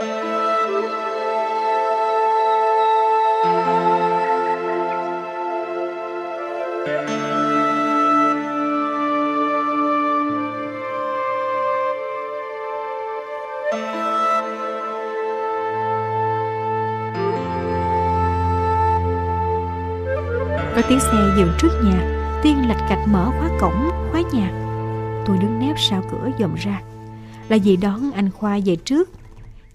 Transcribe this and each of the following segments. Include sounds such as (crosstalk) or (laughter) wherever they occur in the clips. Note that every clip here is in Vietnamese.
Có tiếng xe dừng trước nhà Tiên lạch cạch mở khóa cổng, khóa nhà. Tôi đứng nép sau cửa dòm ra. Là gì đón anh Khoa về trước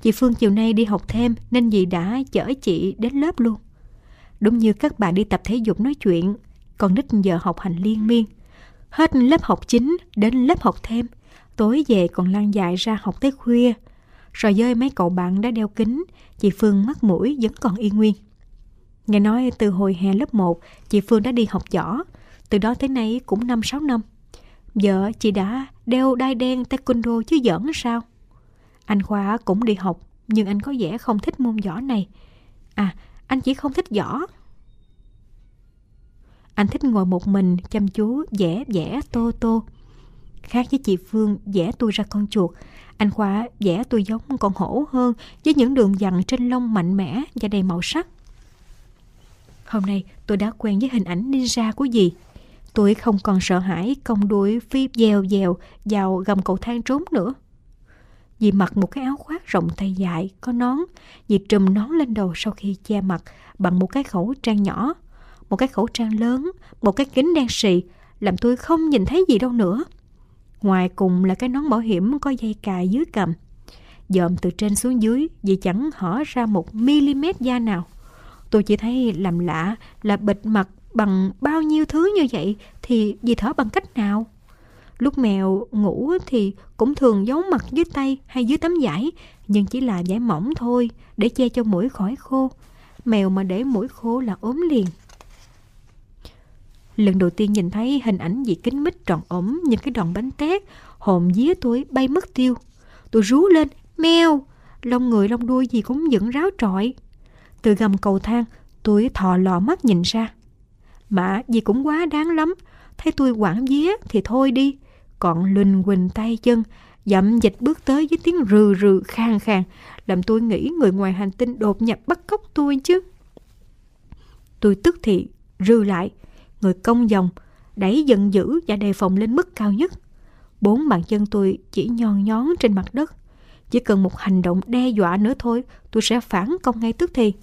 Chị Phương chiều nay đi học thêm Nên dì đã chở chị đến lớp luôn. Đúng như các bạn đi tập thể dục nói chuyện Còn nít giờ học hành liên miên. Hết lớp học chính đến lớp học thêm, Tối về còn lăn dài ra học tới khuya. Rồi dơi mấy cậu bạn đã đeo kính, Chị Phương mắt mũi vẫn còn y nguyên. Nghe nói từ hồi hè lớp 1 Chị Phương đã đi học võ. Từ đó tới nay cũng 5-6 năm. Vợ chị đã đeo đai đen taekwondo chứ giỡn sao? Anh Khoa cũng đi học, Nhưng anh có vẻ không thích môn võ này. À anh chỉ không thích võ. Anh thích ngồi một mình, chăm chú vẽ vẽ tô tô. Khác với chị Phương vẽ tôi ra con chuột. Anh Khoa vẽ tôi giống con hổ hơn, Với những đường dằn trên lông mạnh mẽ và đầy màu sắc. Hôm nay, tôi đã quen với hình ảnh ninja của dì. Tôi không còn sợ hãi công đuổi phi dèo dèo vào gầm cầu thang trốn nữa. Dì mặc một cái áo khoác rộng tay dài, có nón. Dì trùm nón lên đầu sau khi che mặt bằng một cái khẩu trang nhỏ, một cái khẩu trang lớn, một cái kính đen xì, làm tôi không nhìn thấy gì đâu nữa. Ngoài cùng là cái nón bảo hiểm có dây cài dưới cầm. Dòm từ trên xuống dưới, dì chẳng hở ra một mm da nào. Tôi chỉ thấy làm lạ là bịt mặt bằng bao nhiêu thứ như vậy thì dì thở bằng cách nào? Lúc mèo ngủ thì cũng thường giấu mặt dưới tay hay dưới tấm vải, nhưng chỉ là vải mỏng thôi để che cho mũi khỏi khô. Mèo mà để mũi khô là ốm liền. Lần đầu tiên nhìn thấy hình ảnh dị kính mít tròn ống như cái đòn bánh tét, hồn vía tôi bay mất tiêu. Tôi rú lên, mèo, lông người lông đuôi gì cũng dựng ráo trọi. Từ gầm cầu thang, tôi thò lò mắt nhìn ra. Mà gì cũng quá đáng lắm, thấy tôi quảng vía thì thôi đi. Còn linh quỳnh tay chân, dậm dịch bước tới với tiếng rừ rừ khang khang, làm tôi nghĩ người ngoài hành tinh đột nhập bắt cóc tôi chứ. Tôi tức thì rư lại, người công dòng, đẩy giận dữ và đề phòng lên mức cao nhất. Bốn bàn chân tôi chỉ nhon nhón trên mặt đất. Chỉ cần một hành động đe dọa nữa thôi, tôi sẽ phản công ngay tức thì.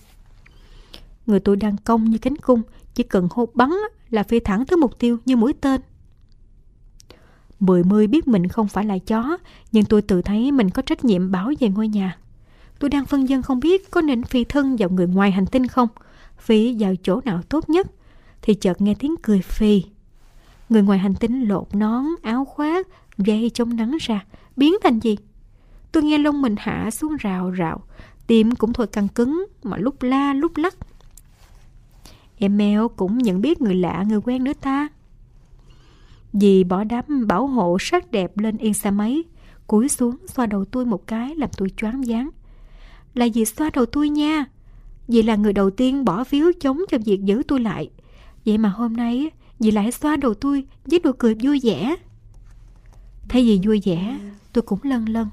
Người tôi đang cong như cánh cung, chỉ cần hô bắn là phi thẳng tới mục tiêu như mũi tên. Mười mươi biết mình không phải là chó, nhưng tôi tự thấy mình có trách nhiệm bảo vệ ngôi nhà. Tôi đang phân dân không biết có nên phi thân vào người ngoài hành tinh không, phi vào chỗ nào tốt nhất, thì chợt nghe tiếng cười phi. Người ngoài hành tinh lột nón, áo khoác, dây chống nắng ra, biến thành gì? Tôi nghe lông mình hạ xuống rào rào, tim cũng thôi căng cứng mà lúc la lúc lắc. Em mèo cũng nhận biết người lạ người quen nữa ta. Dì bỏ đám bảo hộ sắc đẹp lên yên xa mấy, cúi xuống xoa đầu tôi một cái làm tôi choáng váng. Là dì xoa đầu tôi nha. Dì là người đầu tiên bỏ phiếu chống cho việc giữ tôi lại. Vậy mà hôm nay dì lại xoa đầu tôi với nụ cười vui vẻ. Thấy dì vui vẻ, tôi cũng lân lân.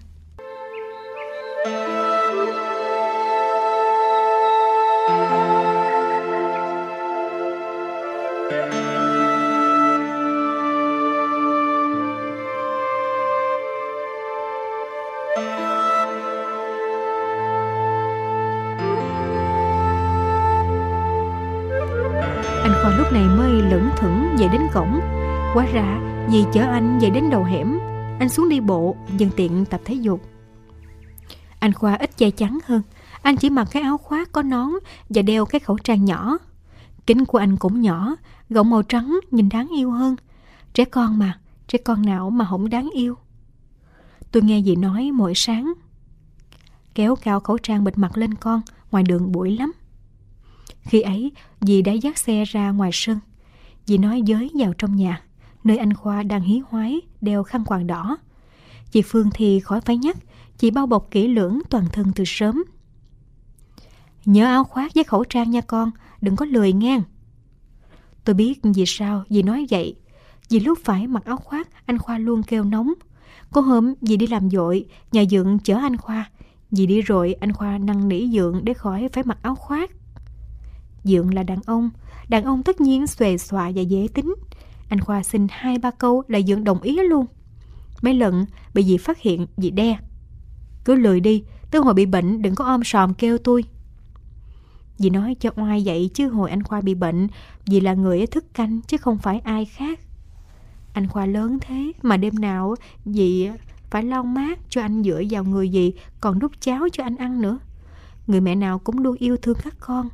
Chở anh về đến đầu hẻm. Anh xuống đi bộ nhân tiện tập thể dục. Anh Khoa ít che chắn hơn. Anh chỉ mặc cái áo khoác có nón Và đeo cái khẩu trang nhỏ. Kính của anh cũng nhỏ Gọng màu trắng nhìn đáng yêu hơn. Trẻ con mà Trẻ con nào mà không đáng yêu. Tôi nghe dì nói mỗi sáng Kéo cao khẩu trang bịt mặt lên con Ngoài đường bụi lắm. Khi ấy, dì đã dắt xe ra ngoài sân. Dì nói giới vào trong nhà, nơi anh Khoa đang hí hoái, đeo khăn quàng đỏ. Chị Phương thì khỏi phải nhắc, chị bao bọc kỹ lưỡng toàn thân từ sớm. Nhớ áo khoác với khẩu trang nha con, đừng có lười ngang. Tôi biết vì sao dì nói vậy. Vì lúc phải mặc áo khoác, anh Khoa luôn kêu nóng. Có hôm dì đi làm dội, nhà dượng chở anh Khoa. Dì đi rồi anh Khoa năn nỉ Dượng để khỏi phải mặc áo khoác. Dượng là đàn ông, đàn ông tất nhiên xuề xòa và dễ tính. Anh Khoa xin hai ba câu là Dượng đồng ý luôn. Mấy lần bị dì phát hiện dì đe. Cứ lười đi, tới hồi bị bệnh đừng có ôm sòm kêu tôi. Dì nói cho oai vậy chứ hồi anh Khoa bị bệnh, dì là người thức canh chứ không phải ai khác. Anh Khoa lớn thế mà đêm nào dì phải lau mát cho anh dựa vào người dì còn đút cháo cho anh ăn nữa. Người mẹ nào cũng luôn yêu thương các con.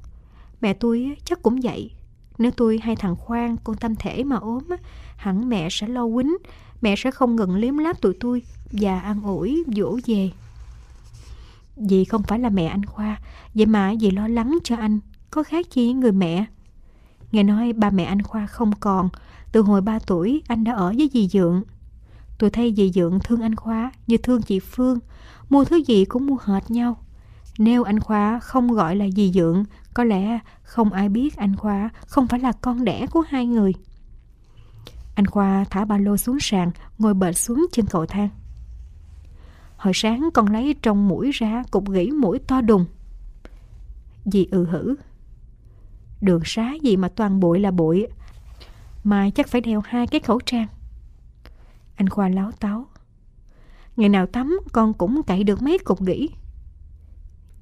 Mẹ tôi chắc cũng vậy. Nếu tôi hay thằng Khoan con tâm thể mà ốm, hẳn mẹ sẽ lo quýnh, mẹ sẽ không ngừng liếm láp tụi tôi và ăn ủi dỗ về. Dì không phải là mẹ anh Khoa, vậy mà dì lo lắng cho anh, có khác chi người mẹ. Nghe nói ba mẹ anh Khoa không còn, từ hồi ba tuổi anh đã ở với dì Dượng. Tôi thấy dì Dượng thương anh Khoa như thương chị Phương, mua thứ gì cũng mua hệt nhau. Nếu anh Khoa không gọi là dì Dượng, có lẽ không ai biết anh Khoa không phải là con đẻ của hai người. Anh Khoa thả ba lô xuống sàn, ngồi bệt xuống chân cầu thang. Hồi sáng con lấy trong mũi ra cục gỉ mũi to đùng. Dì ừ hử. Đường xá gì mà toàn bụi là bụi. Mai chắc phải đeo hai cái khẩu trang. Anh Khoa láo táo. Ngày nào tắm con cũng cậy được mấy cục gỉ.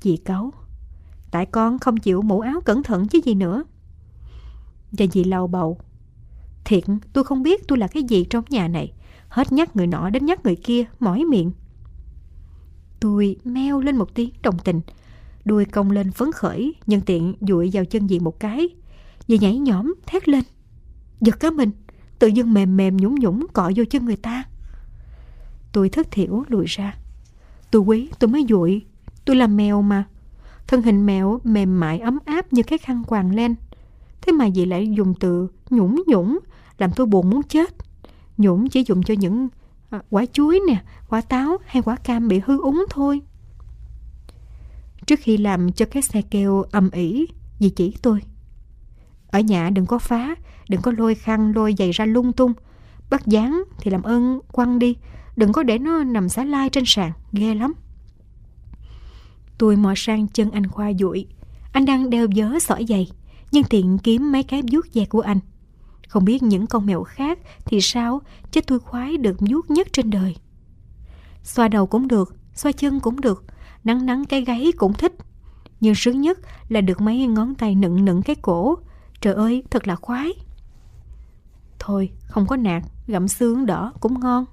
Dì cấu. Tại con không chịu mũ áo cẩn thận chứ gì nữa. Và dì lau bầu. Thiệt tôi không biết tôi là cái gì trong nhà này. Hết nhắc người nọ đến nhắc người kia, mỏi miệng. Tôi meo lên một tiếng đồng tình. Đuôi cong lên phấn khởi, nhân tiện dụi vào chân dì một cái. Dì nhảy nhõm, thét lên. Giật cả mình, tự dưng mềm mềm nhũng nhũng cọ vô chân người ta. Tôi thất thiểu lùi ra. Tôi quý, tôi mới dụi. Tôi là mèo mà. Thân hình mèo mềm mại ấm áp như cái khăn quàng len Thế mà dì lại dùng từ nhũng nhũng, làm tôi buồn muốn chết. Nhũng chỉ dùng cho những à, quả chuối nè, quả táo hay quả cam bị hư úng thôi. Trước khi làm cho cái xe kêu âm ỉ, dì chỉ tôi. Ở nhà đừng có phá, đừng có lôi khăn lôi giày ra lung tung. Bắt dán thì làm ơn quăng đi, đừng có để nó nằm xá lai trên sàn, ghê lắm. Tôi mò sang chân anh Khoa dụi. Anh đang đeo vớ sỏi giày, nhưng tiện kiếm mấy cái vuốt da của anh. Không biết những con mèo khác thì sao, chứ tôi khoái được vuốt nhất trên đời. Xoa đầu cũng được, xoa chân cũng được, nắng nắng cái gáy cũng thích. Nhưng sướng nhất là được mấy ngón tay nựng nựng cái cổ. Trời ơi, thật là khoái. Thôi, không có nạt, gặm xương đỏ cũng ngon.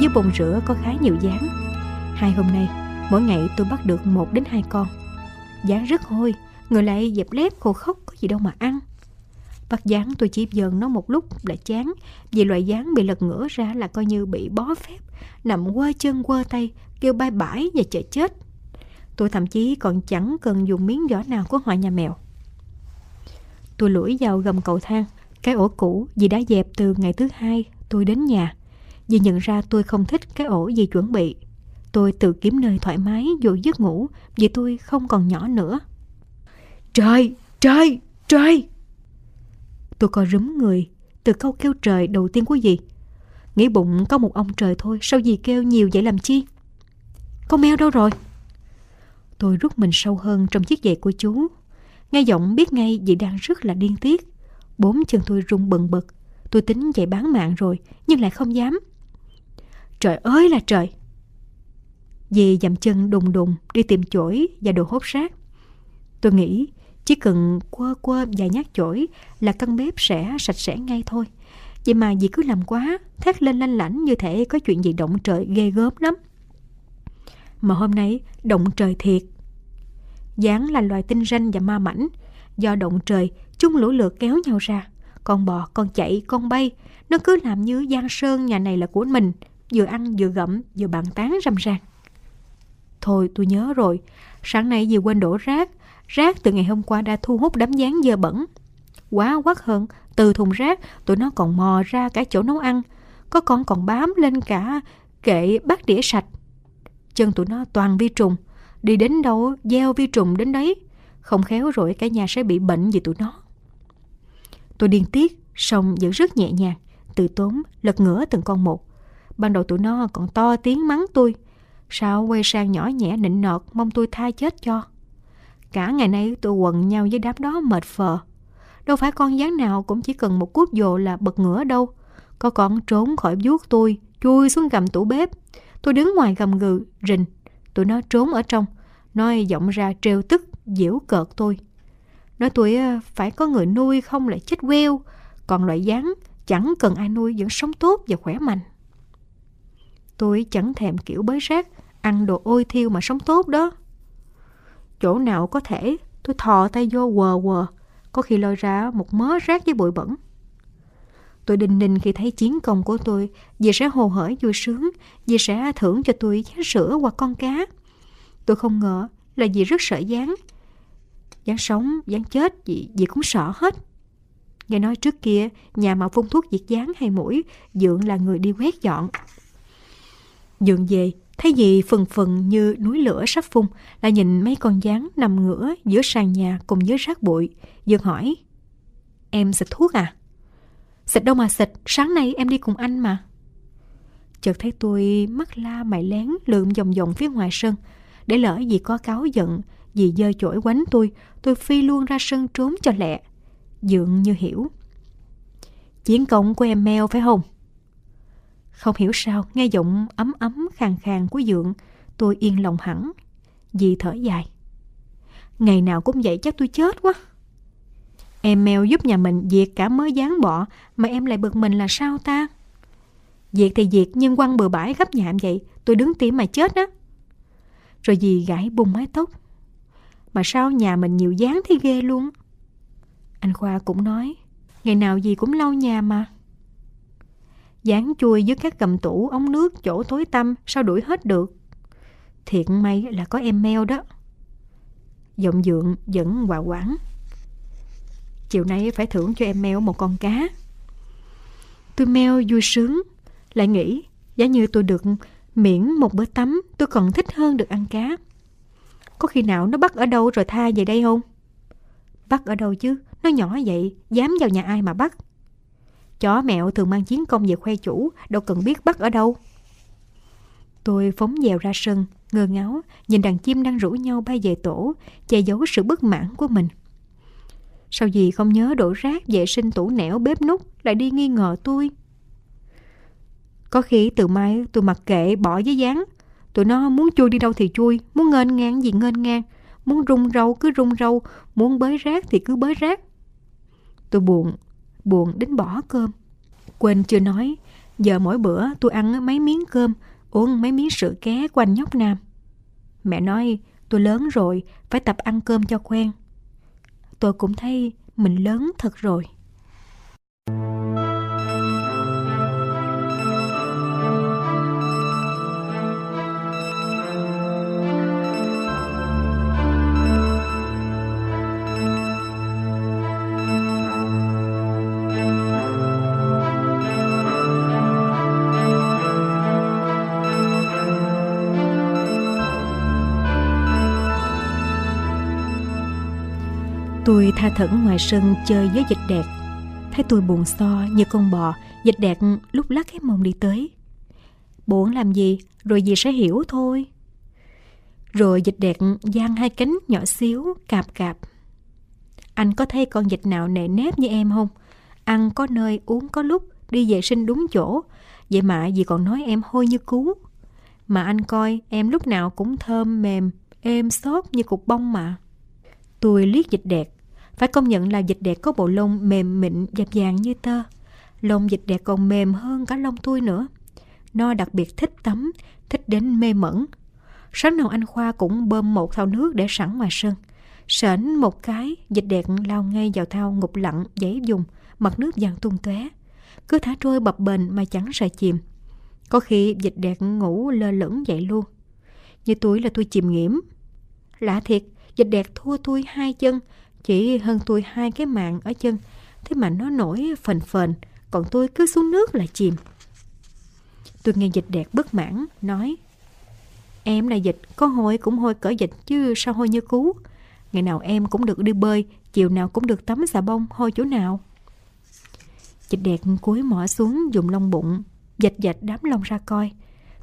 Dưới bồn rửa có khá nhiều dáng. Hai hôm nay, Mỗi ngày tôi bắt được một đến hai con. Dáng rất hôi, Người lại dẹp lép khô khóc có gì đâu mà ăn. Bắt dáng tôi chỉ dần nó một lúc là chán, Vì loại dáng bị lật ngửa ra là coi như bị bó phép, Nằm quơ chân quơ tay, Kêu bay bãi và chờ chết. Tôi thậm chí còn chẳng cần dùng miếng vỏ nào của họ nhà mèo. Tôi lủi vào gầm cầu thang, Cái ổ cũ vì đã dẹp từ ngày thứ hai tôi đến nhà. Dì nhận ra tôi không thích cái ổ dì chuẩn bị. Tôi tự kiếm nơi thoải mái dụ giấc ngủ vì tôi không còn nhỏ nữa. Trời! Trời! Trời! Tôi co rúm người từ câu kêu trời đầu tiên của dì. Nghĩ bụng có một ông trời thôi, sao dì kêu nhiều vậy làm chi? Con mèo đâu rồi? Tôi rút mình sâu hơn trong chiếc giày của chú. Nghe giọng biết ngay dì đang rất là điên tiết. Bốn chân tôi rung bần bật. Tôi tính chạy bán mạng rồi, nhưng lại không dám. Trời ơi là trời! Dì dậm chân đùng đùng đi tìm chổi và đồ hốt rác. Tôi nghĩ chỉ cần quơ quơ và nhát chổi là căn bếp sẽ sạch sẽ ngay thôi. Vậy mà dì cứ làm quá, thét lên lanh lảnh như thể có chuyện gì động trời ghê gớm lắm. Mà hôm nay động trời thiệt. Gián là loài tinh ranh và ma mảnh. Do động trời, chúng lũ lượt kéo nhau ra. Con bò, con chạy, con bay. Nó cứ làm như giang sơn nhà này là của mình vừa ăn vừa gặm vừa bàn tán râm ran. Thôi tôi nhớ rồi, sáng nay vì quên đổ rác, Rác từ ngày hôm qua đã thu hút đám dáng dơ bẩn. Quá quắc hơn, từ thùng rác tụi nó còn mò ra cả chỗ nấu ăn. Có con còn bám lên cả kệ bát đĩa sạch. Chân tụi nó toàn vi trùng. Đi đến đâu gieo vi trùng đến đấy. Không khéo rồi cả nhà sẽ bị bệnh vì tụi nó. Tôi điên tiết, xong vẫn rất nhẹ nhàng, từ tốn, lật ngửa từng con một. Ban đầu tụi nó còn to tiếng mắng tôi. Sao quay sang nhỏ nhẹ nịnh nọt mong tôi tha chết cho. Cả ngày nay tôi quần nhau với đám đó mệt phờ. Đâu phải con gián nào cũng chỉ cần một cuốc dồ là bật ngửa đâu. Có con trốn khỏi vuốt tôi, chui xuống gầm tủ bếp. Tôi đứng ngoài gầm gừ, rình. Tụi nó trốn ở trong, nói giọng ra trêu tức, giễu cợt tôi. Nói tôi ờ, phải có người nuôi không lại chết queo. Còn loại gián chẳng cần ai nuôi vẫn sống tốt và khỏe mạnh. Tôi chẳng thèm kiểu bới rác, ăn đồ ôi thiêu mà sống tốt đó. Chỗ nào có thể, tôi thò tay vô quờ quờ, có khi lôi ra một mớ rác với bụi bẩn. Tôi đình đình khi thấy chiến công của tôi, dì sẽ hồ hởi vui sướng, dì sẽ thưởng cho tôi chén sữa hoặc con cá. Tôi không ngờ là dì rất sợ gián. Gián sống, gián chết, dì, dì cũng sợ hết. Nghe nói trước kia, nhà mà phun thuốc diệt gián hay mũi, Dượng là người đi quét dọn. Dượng về, thấy gì phần phần như núi lửa sắp phun, là nhìn mấy con gián nằm ngửa giữa sàn nhà cùng với rác bụi. Dượng hỏi, em xịt thuốc à? Xịt đâu mà xịt, sáng nay em đi cùng anh mà. Chợt thấy tôi mắt la mày lén lượm vòng vòng phía ngoài sân. Để lỡ gì có cáo giận, gì dơ chổi quánh tôi, tôi phi luôn ra sân trốn cho lẹ. Dượng như hiểu. Chiến công của em mèo phải không? Không hiểu sao, nghe giọng ấm ấm khàn khàn của Dượng, tôi yên lòng hẳn. Dì thở dài. Ngày nào cũng vậy chắc tôi chết quá. Em mèo giúp nhà mình diệt cả mớ dán bọ mà em lại bực mình là sao ta? Diệt thì diệt nhưng quăng bừa bãi khắp nhà em vậy, tôi đứng tim mà chết á. Rồi dì gãi bung mái tóc. Mà sao nhà mình nhiều dán thế ghê luôn? Anh Khoa cũng nói, ngày nào gì cũng lau nhà mà. Dán chui dưới các gầm tủ, ống nước, chỗ tối tăm, sao đuổi hết được? Thiện may là có em meo đó. Giọng dượng vẫn hòa quảng. Chiều nay phải thưởng cho em meo một con cá. Tôi meo vui sướng, lại nghĩ giá như tôi được miễn một bữa tắm, tôi còn thích hơn được ăn cá. Có khi nào nó bắt ở đâu rồi tha về đây không? Bắt ở đâu chứ? Nó nhỏ vậy, dám vào nhà ai mà bắt? Chó mẹo thường mang chiến công về khoe chủ, đâu cần biết bắt ở đâu. Tôi phóng dèo ra sân, ngơ ngáo, nhìn đàn chim đang rủ nhau bay về tổ, che giấu sự bất mãn của mình. Sao gì không nhớ đổ rác vệ sinh tủ nẻo bếp nút lại đi nghi ngờ tôi? Có khi từ mai tôi mặc kệ bỏ với dáng. Tụi nó muốn chui đi đâu thì chui, muốn ngên ngang gì ngên ngang, muốn rung râu cứ rung râu, muốn bới rác thì cứ bới rác. Tôi buồn, buồn đến bỏ cơm. Quên chưa nói, giờ mỗi bữa tôi ăn mấy miếng cơm, uống mấy miếng sữa ké quanh nhóc nam. Mẹ nói tôi lớn rồi, phải tập ăn cơm cho quen. Tôi cũng thấy mình lớn thật rồi. Tôi tha thẩn ngoài sân chơi với dịch đẹp. Thấy tôi buồn so như con bò, Dịch đẹp lúc lắc cái mông đi tới. Buồn làm gì? Rồi gì sẽ hiểu thôi. Rồi dịch đẹp giang hai cánh nhỏ xíu, Cạp cạp. Anh có thấy con dịch nào nệ nếp như em không? Ăn có nơi, uống có lúc, Đi vệ sinh đúng chỗ. Vậy mà dì còn nói em hôi như cú. Mà anh coi, em lúc nào cũng thơm, mềm, Êm xốp như cục bông mà. Tôi liếc dịch đẹp phải công nhận là dịch đẹp có bộ lông mềm mịn dập dàng như tơ. Lông dịch đẹp còn mềm hơn cả lông tôi nữa. Nó đặc biệt thích tắm, thích đến mê mẩn. Sáng nào anh Khoa cũng bơm một thau nước để sẵn ngoài sân. Sởn một cái, dịch đẹp lao ngay vào thau ngục lặng, giấy dùng, mặt nước vàng tung tóe Cứ thả trôi bập bềnh mà chẳng sợ chìm. Có khi dịch đẹp ngủ lơ lửng dậy luôn. Như tuổi là tôi chìm nghiễm. Lạ thiệt, Dịch đẹp thua tôi hai chân, chỉ hơn tôi hai cái mạng ở chân. Thế mà nó nổi phền phền, còn tôi cứ xuống nước là chìm. Tôi nghe dịch đẹp bất mãn, nói Em là dịch, có hôi cũng hôi cỡ dịch chứ sao hôi như cú. Ngày nào em cũng được đi bơi, chiều nào cũng được tắm xà bông, hôi chỗ nào. Dịch đẹp cúi mỏ xuống dùng lông bụng, dạch dạch đám lông ra coi.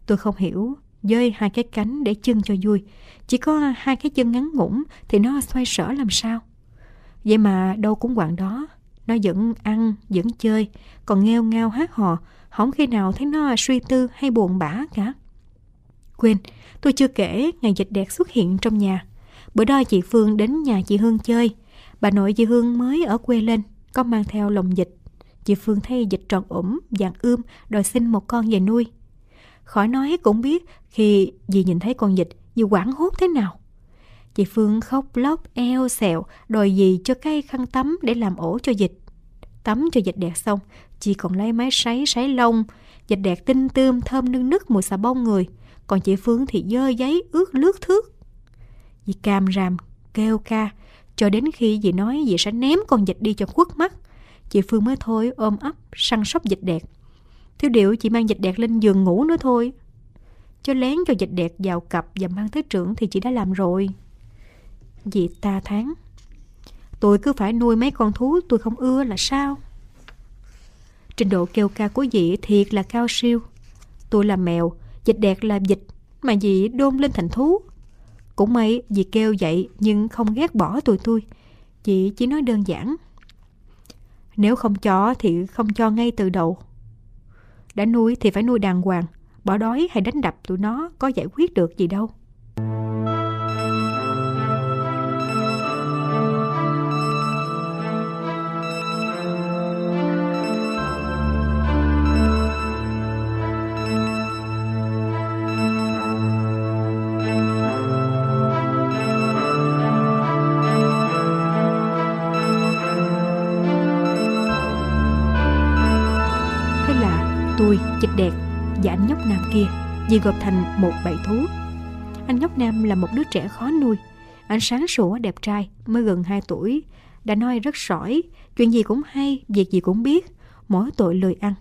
Tôi không hiểu, dơi hai cái cánh để chân cho vui. Chỉ có hai cái chân ngắn ngủn thì nó xoay sở làm sao. Vậy mà đâu cũng quạng đó. Nó vẫn ăn, vẫn chơi, còn nghêu ngao hát hò, không khi nào thấy nó suy tư hay buồn bã cả. Quên, tôi chưa kể ngày dịch đẹp xuất hiện trong nhà. Bữa đó chị Phương đến nhà chị Hương chơi. Bà nội chị Hương mới ở quê lên, có mang theo lồng dịch. Chị Phương thấy dịch tròn ủm, dạng ươm, đòi xin một con về nuôi. Khỏi nói cũng biết khi dì nhìn thấy con dịch, dì quảng hốt thế nào. Chị Phương khóc lóc eo xẹo, đòi dì cho cây khăn tắm để làm ổ cho dịch. Tắm cho dịch đẹp xong, chị còn lấy máy sấy sấy lông. Dịch đẹp tinh tươm thơm nương nức mùi xà bông người. Còn chị Phương thì dơ giấy ướt lướt thước. Dì cam ràm, kêu ca, cho đến khi dì nói dì sẽ ném con dịch đi cho khuất mắt. Chị Phương mới thôi ôm ấp, săn sóc dịch đẹp. Thiếu điệu chỉ mang dịch đẹp lên giường ngủ nữa thôi. Cho lén cho dịch đẹp vào cặp và mang tới trưởng thì chị đã làm rồi. Dì ta tháng. Tôi cứ phải nuôi mấy con thú tôi không ưa là sao? Trình độ kêu ca của dì thiệt là cao siêu. Tôi là mèo, dịch đẹp là dịch, mà dì đôn lên thành thú. Cũng may dì kêu vậy nhưng không ghét bỏ tụi tôi. dì chỉ nói đơn giản. Nếu không cho thì không cho ngay từ đầu. Đã nuôi thì phải nuôi đàng hoàng. Bỏ đói hay đánh đập tụi nó có giải quyết được gì đâu. Vì gộp thành một bầy thú. Anh nhóc nam là một đứa trẻ khó nuôi. Anh sáng sủa đẹp trai, mới gần 2 tuổi, đã nói rất giỏi, chuyện gì cũng hay, việc gì cũng biết, mỗi tội lười ăn.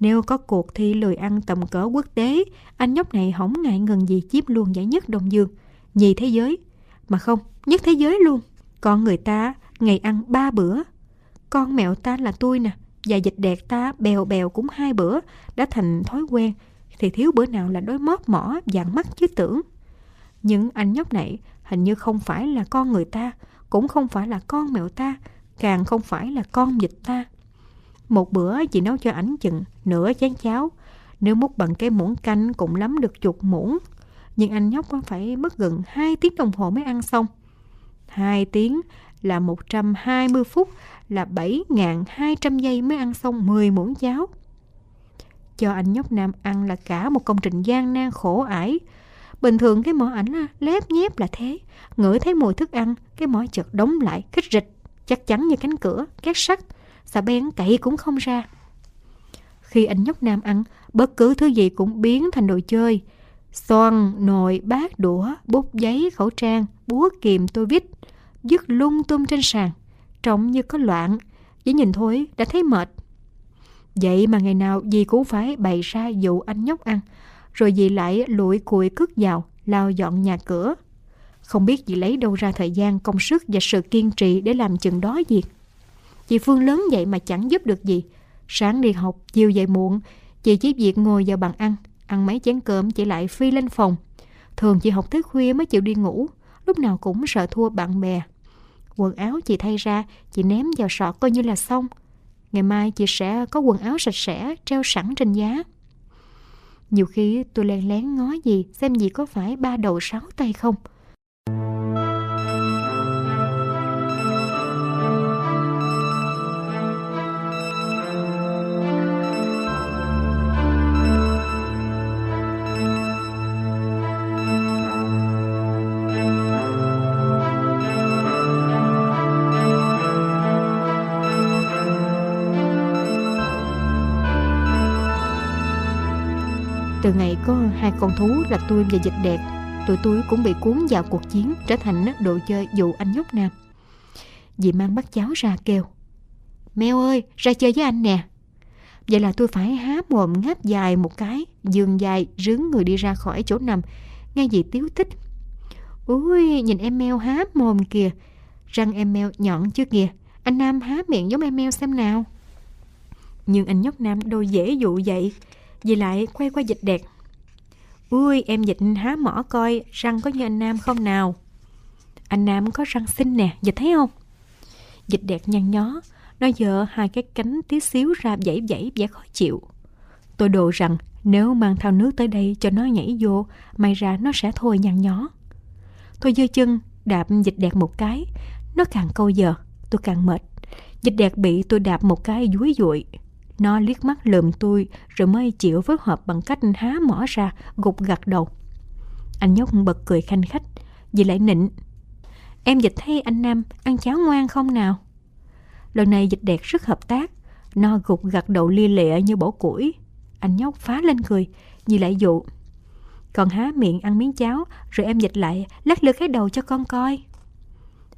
Nếu có cuộc thi lười ăn tầm cỡ quốc tế, anh nhóc này không ngại ngần gì chiếm luôn giải nhất Đông Dương, nhì thế giới. Mà không, nhất thế giới luôn. Con người ta ngày ăn ba bữa. Con mẹo ta là tôi nè, và dịch đẹp ta bèo bèo cũng hai bữa đã thành thói quen thì thiếu bữa nào là đôi mót mỏ dạn mắt chứ tưởng. Nhưng anh nhóc này hình như không phải là con người ta, cũng không phải là con mèo ta, càng không phải là con dịch ta. Một bữa chị nấu cho ảnh chừng nửa chén cháo, nếu múc bằng cái muỗng canh cũng lắm được chục muỗng. Nhưng anh nhóc phải mất gần 2 tiếng đồng hồ mới ăn xong. 2 tiếng là 120 phút là 7.200 giây mới ăn xong 10 muỗng cháo. Cho anh nhóc nam ăn là cả một công trình gian nan khổ ải. Bình thường cái mỏ ảnh lép nhép là thế. Ngửi thấy mùi thức ăn, cái mỏ chợt đóng lại, khích rịch, chắc chắn như cánh cửa, két sắt, xà bén cậy cũng không ra. Khi anh nhóc nam ăn, bất cứ thứ gì cũng biến thành đồ chơi. Xoan, nồi, bát, đũa, bút giấy, khẩu trang, búa kìm, tôi vít, dứt lung tung trên sàn trông như có loạn, chỉ nhìn thôi đã thấy mệt. Vậy mà ngày nào dì cũng phải bày ra dụ anh nhóc ăn, rồi dì lại lủi cùi cướp vào, lao dọn nhà cửa. Không biết dì lấy đâu ra thời gian, công sức và sự kiên trì để làm chừng đó việc. Chị Phương lớn vậy mà chẳng giúp được gì. Sáng đi học, chiều dậy muộn, chị chỉ việc ngồi vào bàn ăn, ăn mấy chén cơm chị lại phi lên phòng. Thường chị học tới khuya mới chịu đi ngủ, lúc nào cũng sợ thua bạn bè, Quần áo chị thay ra, chị ném vào sọt coi như là xong. Ngày mai chị sẽ có quần áo sạch sẽ, treo sẵn trên giá. Nhiều khi tôi len lén ngó gì xem gì có phải ba đầu sáu tay không. Từ ngày có hai con thú là tôi và dịch đẹp tụi tôi cũng bị cuốn vào cuộc chiến trở thành đồ chơi dụ anh nhóc nam. Dì mang bắt cháu ra kêu. Mèo ơi, ra chơi với anh nè. Vậy là tôi phải há mồm ngáp dài một cái, Dường dài rướng người đi ra khỏi chỗ nằm, nghe dì tiếu thích. Ui, nhìn em mèo há mồm kìa, răng em mèo nhọn chưa kìa, anh Nam há miệng giống em mèo xem nào. Nhưng anh nhóc Nam đâu dễ dụ vậy, dì lại quay qua dịch đẹp. Ui, em dịch há mỏ coi răng có như anh Nam không nào. Anh Nam có răng xinh nè, dịch thấy không? Dịch đẹp nhăn nhó, nó dở hai cái cánh tí xíu ra dãy dãy vẻ khó chịu. Tôi đồ rằng nếu mang thao nước tới đây cho nó nhảy vô, may ra nó sẽ thôi nhăn nhó. Tôi giơ chân, đạp dịch đẹp một cái. Nó càng câu giờ, tôi càng mệt. Dịch đẹp bị tôi đạp một cái dúi dụi. Nó liếc mắt lườm tôi rồi mới chịu phối hợp bằng cách há mỏ ra, gục gặt đầu. Anh nhóc bật cười khanh khách, vì lại nịnh. Em dịch thấy anh Nam ăn cháo ngoan không nào? Lần này dịch đẹp rất hợp tác. Nó gục gặt đầu lia lịa như bổ củi. Anh nhóc phá lên cười, vì lại dụ. Còn há miệng ăn miếng cháo, rồi em dịch lại, lắc lư cái đầu cho con coi.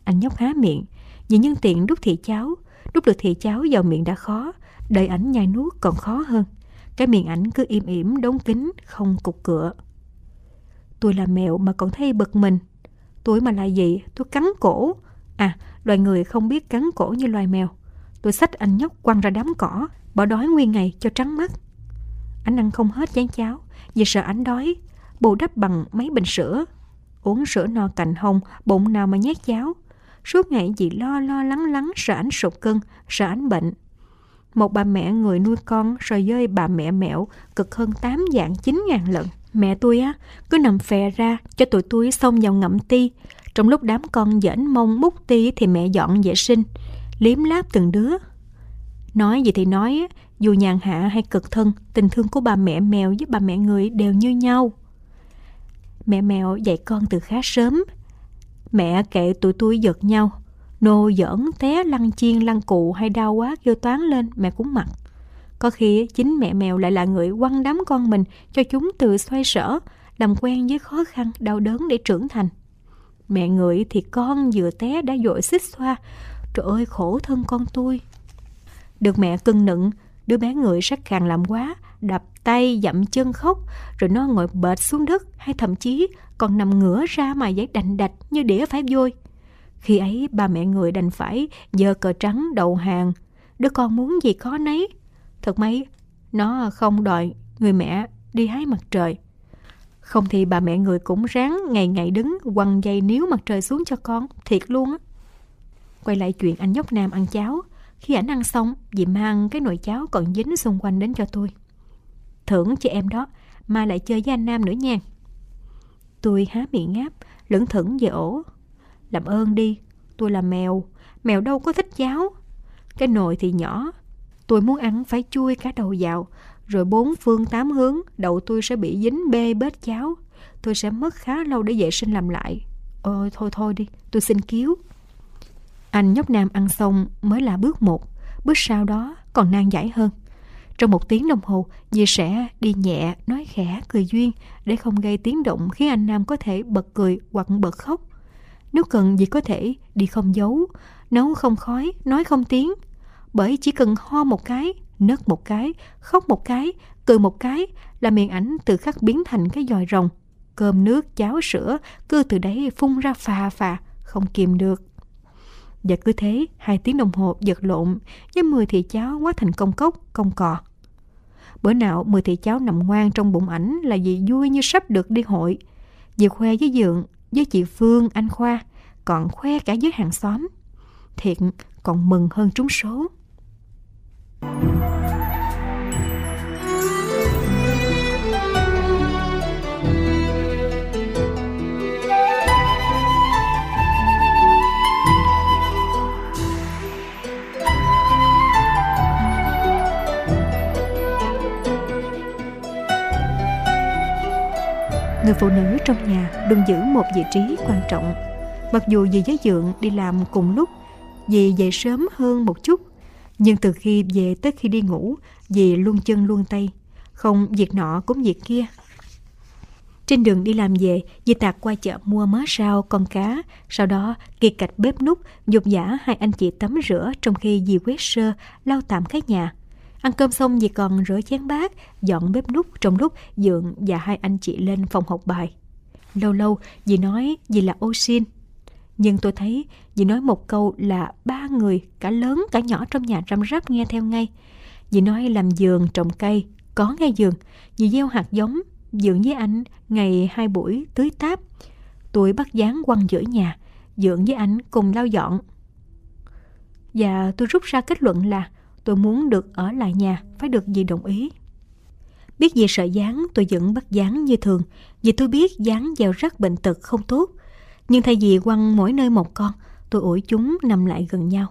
Anh nhóc há miệng, vì nhân tiện đút thị cháo. Đút được thị cháo vào miệng đã khó, đợi ảnh nhai nuốt còn khó hơn. Cái miệng ảnh cứ im ỉm đóng kín, không cục cửa. Tôi là mẹo mà còn thấy bực mình. Tôi mà là gì? Tôi cắn cổ. À, loài người không biết cắn cổ như loài mèo. Tôi xách anh nhóc quăng ra đám cỏ, bỏ đói nguyên ngày cho trắng mắt. Anh ăn không hết chén cháo, vì sợ anh đói, bù đắp bằng mấy bình sữa. Uống sữa no cạnh hông, bụng nào mà nhét cháo. Suốt ngày chị lo lo lắng lắng sợ ảnh sụt cân, sợ ảnh bệnh. Một bà mẹ người nuôi con rồi dơi bà mẹ mẹo cực hơn 8 dạng 9 ngàn lần. Mẹ tôi á, cứ nằm phè ra cho tụi tôi xông vào ngậm ti. Trong lúc đám con dễn mông múc ti thì mẹ dọn vệ sinh, liếm láp từng đứa. Nói gì thì nói, dù nhàn hạ hay cực thân, tình thương của bà mẹ mèo với bà mẹ người đều như nhau. Mẹ mèo dạy con từ khá sớm. Mẹ kệ tụi tôi giật nhau. Nô giỡn, té, lăn chiên, lăn cụ hay đau quá kêu toán lên mẹ cũng mặc. Có khi chính mẹ mèo lại là người quăng đám con mình cho chúng tự xoay sở, làm quen với khó khăn, đau đớn để trưởng thành. Mẹ ngửi thì con vừa té đã dội xích xoa. Trời ơi khổ thân con tôi. Được mẹ cưng nựng, đứa bé ngửi sẽ càng làm quá, đập tay, dậm chân khóc, rồi nó ngồi bệt xuống đất hay thậm chí còn nằm ngửa ra mà giấy đành đạch như đĩa phải vôi. Khi ấy ba mẹ người đành phải giơ cờ trắng đầu hàng. Đứa con muốn gì có nấy. Thật mấy, nó không đòi người mẹ đi hái mặt trời. Không thì bà mẹ người cũng ráng ngày ngày đứng quăng dây níu mặt trời xuống cho con. Thiệt luôn á. Quay lại chuyện anh nhóc Nam ăn cháo. Khi ảnh ăn xong, dì mang cái nồi cháo còn dính xung quanh đến cho tôi. Thưởng cho em đó, mà lại chơi với anh Nam nữa nha. Tôi há miệng ngáp, lững thững về ổ. Làm ơn đi, tôi là mèo, mèo đâu có thích cháo. Cái nồi thì nhỏ, tôi muốn ăn phải chui cả đầu vào, rồi bốn phương tám hướng đầu tôi sẽ bị dính bê bết cháo. Tôi sẽ mất khá lâu để vệ sinh làm lại. Ôi thôi thôi đi, tôi xin cứu. Anh nhóc nam ăn xong mới là bước một, bước sau đó còn nan giải hơn. Trong một tiếng đồng hồ, dì sẽ đi nhẹ, nói khẽ, cười duyên để không gây tiếng động khiến anh Nam có thể bật cười hoặc bật khóc. Nếu cần gì có thể đi không giấu, nấu không khói, nói không tiếng. Bởi chỉ cần ho một cái, nấc một cái, khóc một cái, cười một cái là miệng ảnh tự khắc biến thành cái giòi rồng. Cơm nước, cháo, sữa cứ từ đấy phun ra phà phà, không kìm được. Và cứ thế, hai tiếng đồng hồ giật lộn, với mười thị cháo quá thành công cốc, công cò. Bữa nào mười thị cháu nằm ngoan trong bụng ảnh là vì vui như sắp được đi hội. Dì khoe với Dượng, với chị Phương, anh Khoa, còn khoe cả với hàng xóm. thiện còn mừng hơn trúng số. Thank you. Người phụ nữ trong nhà luôn giữ một vị trí quan trọng. Mặc dù dì với Dượng đi làm cùng lúc, dì dậy sớm hơn một chút, nhưng từ khi về tới khi đi ngủ, dì luôn chân luôn tay, không việc nọ cũng việc kia. Trên đường đi làm về, dì Tạc qua chợ mua mớ rau, con cá. Sau đó, Kiệt cạch bếp nút, dục giả hai anh chị tắm rửa trong khi dì quét sơ, lau tạm cái nhà. Ăn cơm xong dì còn rửa chén bát, dọn bếp nút trong lúc Dượng và hai anh chị lên phòng học bài. Lâu lâu, dì nói dì là ô xin. Nhưng tôi thấy dì nói một câu là ba người, cả lớn cả nhỏ trong nhà răm rắp nghe theo ngay. Dì nói làm giường trồng cây, có ngay giường. Dì gieo hạt giống, dưỡng với anh ngày hai buổi tưới táp. Tôi bắt dáng quăng giữa nhà, dưỡng với anh cùng lau dọn. Và tôi rút ra kết luận là tôi muốn được ở lại nhà, phải được dì đồng ý. Biết gì sợ dáng, tôi vẫn bắt dáng như thường, vì tôi biết dáng gieo rắc bệnh tật không tốt. Nhưng thay vì quăng mỗi nơi một con, tôi ủi chúng nằm lại gần nhau.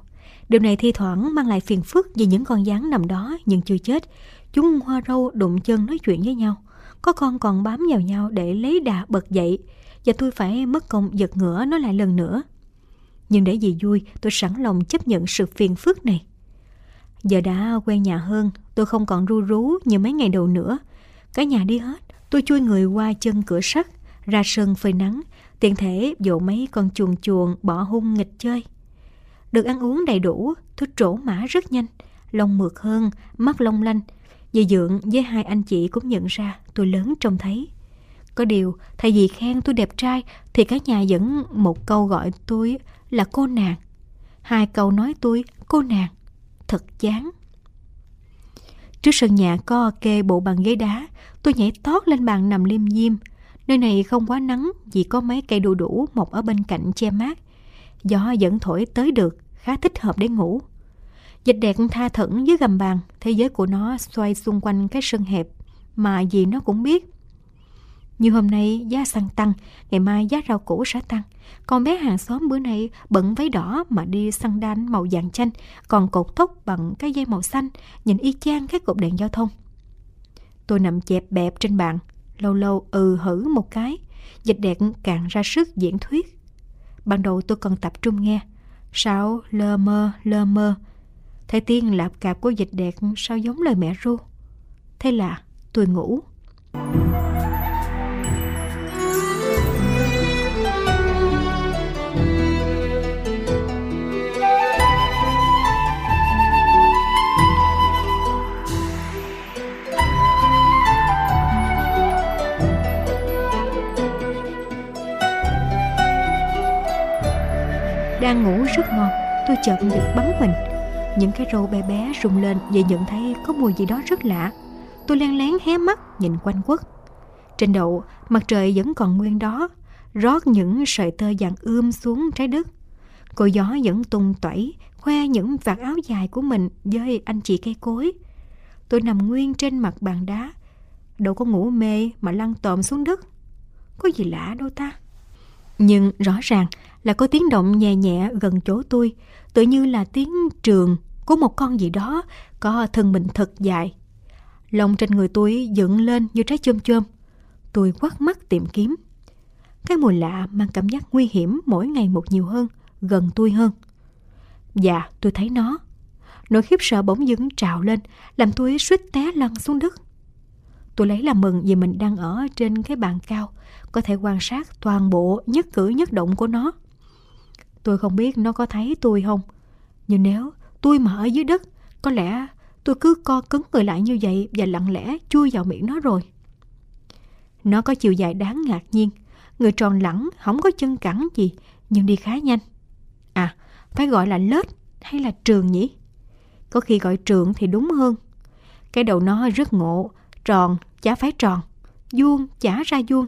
Điều này thi thoảng mang lại phiền phức vì những con dáng nằm đó nhưng chưa chết. Chúng hoa râu đụng chân nói chuyện với nhau. Có con còn bám vào nhau để lấy đà bật dậy. Và tôi phải mất công giật ngửa nó lại lần nữa. Nhưng để gì vui, tôi sẵn lòng chấp nhận sự phiền phức này. Giờ đã quen nhà hơn, tôi không còn ru rú như mấy ngày đầu nữa. Cả nhà đi hết, tôi chui người qua chân cửa sắt, ra sân phơi nắng, tiện thể dỗ mấy con chuồn chuồn bỏ hung nghịch chơi. Được ăn uống đầy đủ, tôi trổ mã rất nhanh, lông mượt hơn, mắt long lanh. Dì Dượng với hai anh chị cũng nhận ra tôi lớn trông thấy. Có điều, thay vì khen tôi đẹp trai, thì cả nhà vẫn một câu gọi tôi là cô nàng. Hai câu nói tôi cô nàng. Thật chán. Trước sân nhà có kê bộ bàn ghế đá, tôi nhảy tót lên bàn nằm liêm diêm. Nơi này không quá nắng vì có mấy cây đu đủ mọc ở bên cạnh che mát. Gió vẫn thổi tới được, khá thích hợp để ngủ. Dịch đẹp tha thẩn dưới gầm bàn, thế giới của nó xoay xung quanh cái sân hẹp mà gì nó cũng biết. Như hôm nay giá xăng tăng, ngày mai giá rau củ sẽ tăng. Con bé hàng xóm bữa nay bận váy đỏ mà đi xăng đan màu vàng chanh, còn cột tóc bằng cái dây màu xanh, nhìn y chang cái cột đèn giao thông. Tôi nằm chẹp bẹp trên bàn, lâu lâu ừ hử một cái, dịch đẹp càng ra sức diễn thuyết. Ban đầu tôi còn tập trung nghe, sao lơ mơ lơ mơ. Thấy tiếng lạp cạp của dịch đẹp sao giống lời mẹ ru. Thế là tôi ngủ. Đang ngủ rất ngon. Tôi chợt giật bắn mình. Những cái râu bé bé rung lên Và nhận thấy có mùi gì đó rất lạ. Tôi len lén hé mắt nhìn quanh quất. Trên đầu, mặt trời vẫn còn nguyên đó, Rót những sợi tơ vàng ươm xuống trái đất. Cội gió vẫn tung tẩy, Khoe những vạt áo dài của mình Với anh chị cây cối. Tôi nằm nguyên trên mặt bàn đá. Đâu có ngủ mê mà lăn tòm xuống đất. Có gì lạ đâu ta? Nhưng rõ ràng là có tiếng động nhẹ nhẹ gần chỗ tôi, tự như là tiếng trường của một con gì đó có thân mình thật dài. Lông trên người tôi dựng lên như trái chôm chôm. Tôi quắt mắt tìm kiếm. Cái mùi lạ mang cảm giác nguy hiểm mỗi ngày một nhiều hơn, gần tôi hơn. Dạ, tôi thấy nó. Nỗi khiếp sợ bỗng dưng trào lên, làm tôi suýt té lăn xuống đất. Tôi lấy làm mừng vì mình đang ở trên cái bàn cao, có thể quan sát toàn bộ nhất cử nhất động của nó. Tôi không biết nó có thấy tôi không. Nhưng nếu tôi mà ở dưới đất, có lẽ tôi cứ co cứng người lại như vậy và lặng lẽ chui vào miệng nó rồi. Nó có chiều dài đáng ngạc nhiên. Người tròn lẳng, không có chân cẳng gì, nhưng đi khá nhanh. À, phải gọi là lết hay là trường nhỉ? Có khi gọi trường thì đúng hơn. Cái đầu nó rất ngộ, tròn chả phải tròn, vuông chả ra vuông,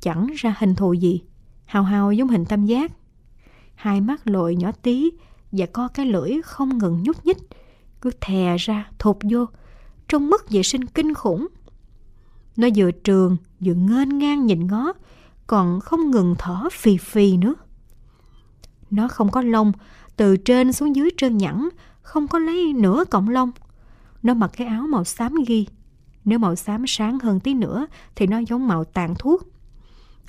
chẳng ra hình thù gì, hào hào giống hình tam giác hai mắt lội nhỏ tí và co cái lưỡi không ngừng nhúc nhích, cứ thè ra thụt vô, trông mất vệ sinh kinh khủng. Nó vừa trường vừa ngên ngang nhìn ngó, còn không ngừng thở phì phì nữa. Nó không có lông, từ trên xuống dưới trơn nhẵn, không có lấy nửa cọng lông. Nó mặc cái áo màu xám ghi. Nếu màu xám sáng hơn tí nữa thì nó giống màu tàn thuốc.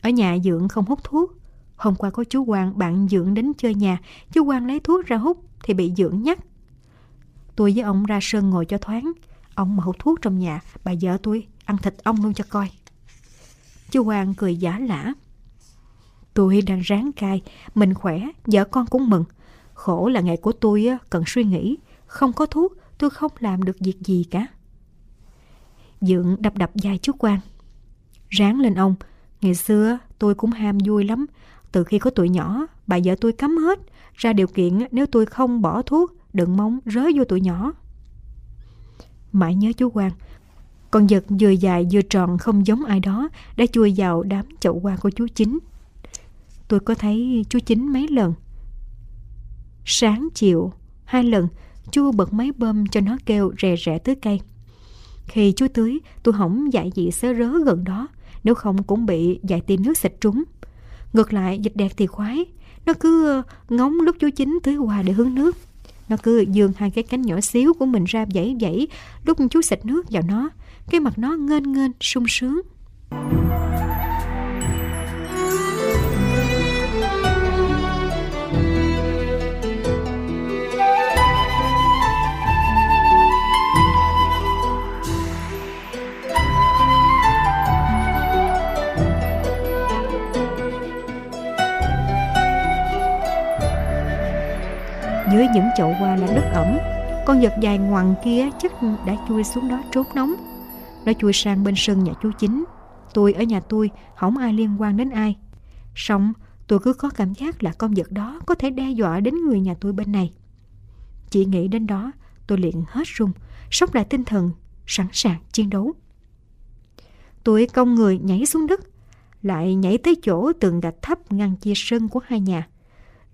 Ở nhà dưỡng không hút thuốc, Hôm qua có chú Quang bạn Dưỡng đến chơi nhà, chú Quang lấy thuốc ra hút thì bị Dưỡng nhắc. Tôi với ông ra sân ngồi cho thoáng. Ông mà hút thuốc trong nhà, bà vợ tôi ăn thịt ông luôn cho coi. Chú Quang cười giả lả. Tôi đang ráng cai, mình khỏe, vợ con cũng mừng. Khổ là ngày của tôi cần suy nghĩ, không có thuốc tôi không làm được việc gì cả. Dượng đập đập vai chú quan Ráng lên ông, ngày xưa tôi cũng ham vui lắm. Từ khi có tuổi nhỏ, bà vợ tôi cấm hết. Ra điều kiện nếu tôi không bỏ thuốc, đừng mong rớ vô tuổi nhỏ. Mãi nhớ chú quan con vật vừa dài vừa tròn không giống ai đó đã chui vào đám chậu hoa của chú Chính. Tôi có thấy chú Chính mấy lần. Sáng chiều, hai lần, chú bật máy bơm cho nó kêu rè rẽ tứ cây. Khi chú tưới, tôi hỏng dại dị sớ rớ gần đó, nếu không cũng bị dại tim nước xịt trúng. Ngược lại, dịch đẹp thì khoái, nó cứ ờ, ngóng lúc chú Chính tưới hoa để hứng nước. Nó cứ dường hai cái cánh nhỏ xíu của mình ra dãy dãy lúc chú xịt nước vào nó. Cái mặt nó ngên ngên, sung sướng. Dưới những chậu hoa là đất ẩm. Con vật dài ngoằn kia chắc đã chui xuống đó trốn nóng. Nó chui sang bên sân nhà chú chính. Tôi ở nhà tôi, Không ai liên quan đến ai. Xong, tôi cứ có cảm giác là con vật đó Có thể đe dọa đến người nhà tôi bên này. Chỉ nghĩ đến đó, Tôi liền hết run, Sốc lại tinh thần, Sẵn sàng chiến đấu. Tôi cong người nhảy xuống đất, Lại nhảy tới chỗ tường gạch thấp ngăn chia sân của hai nhà.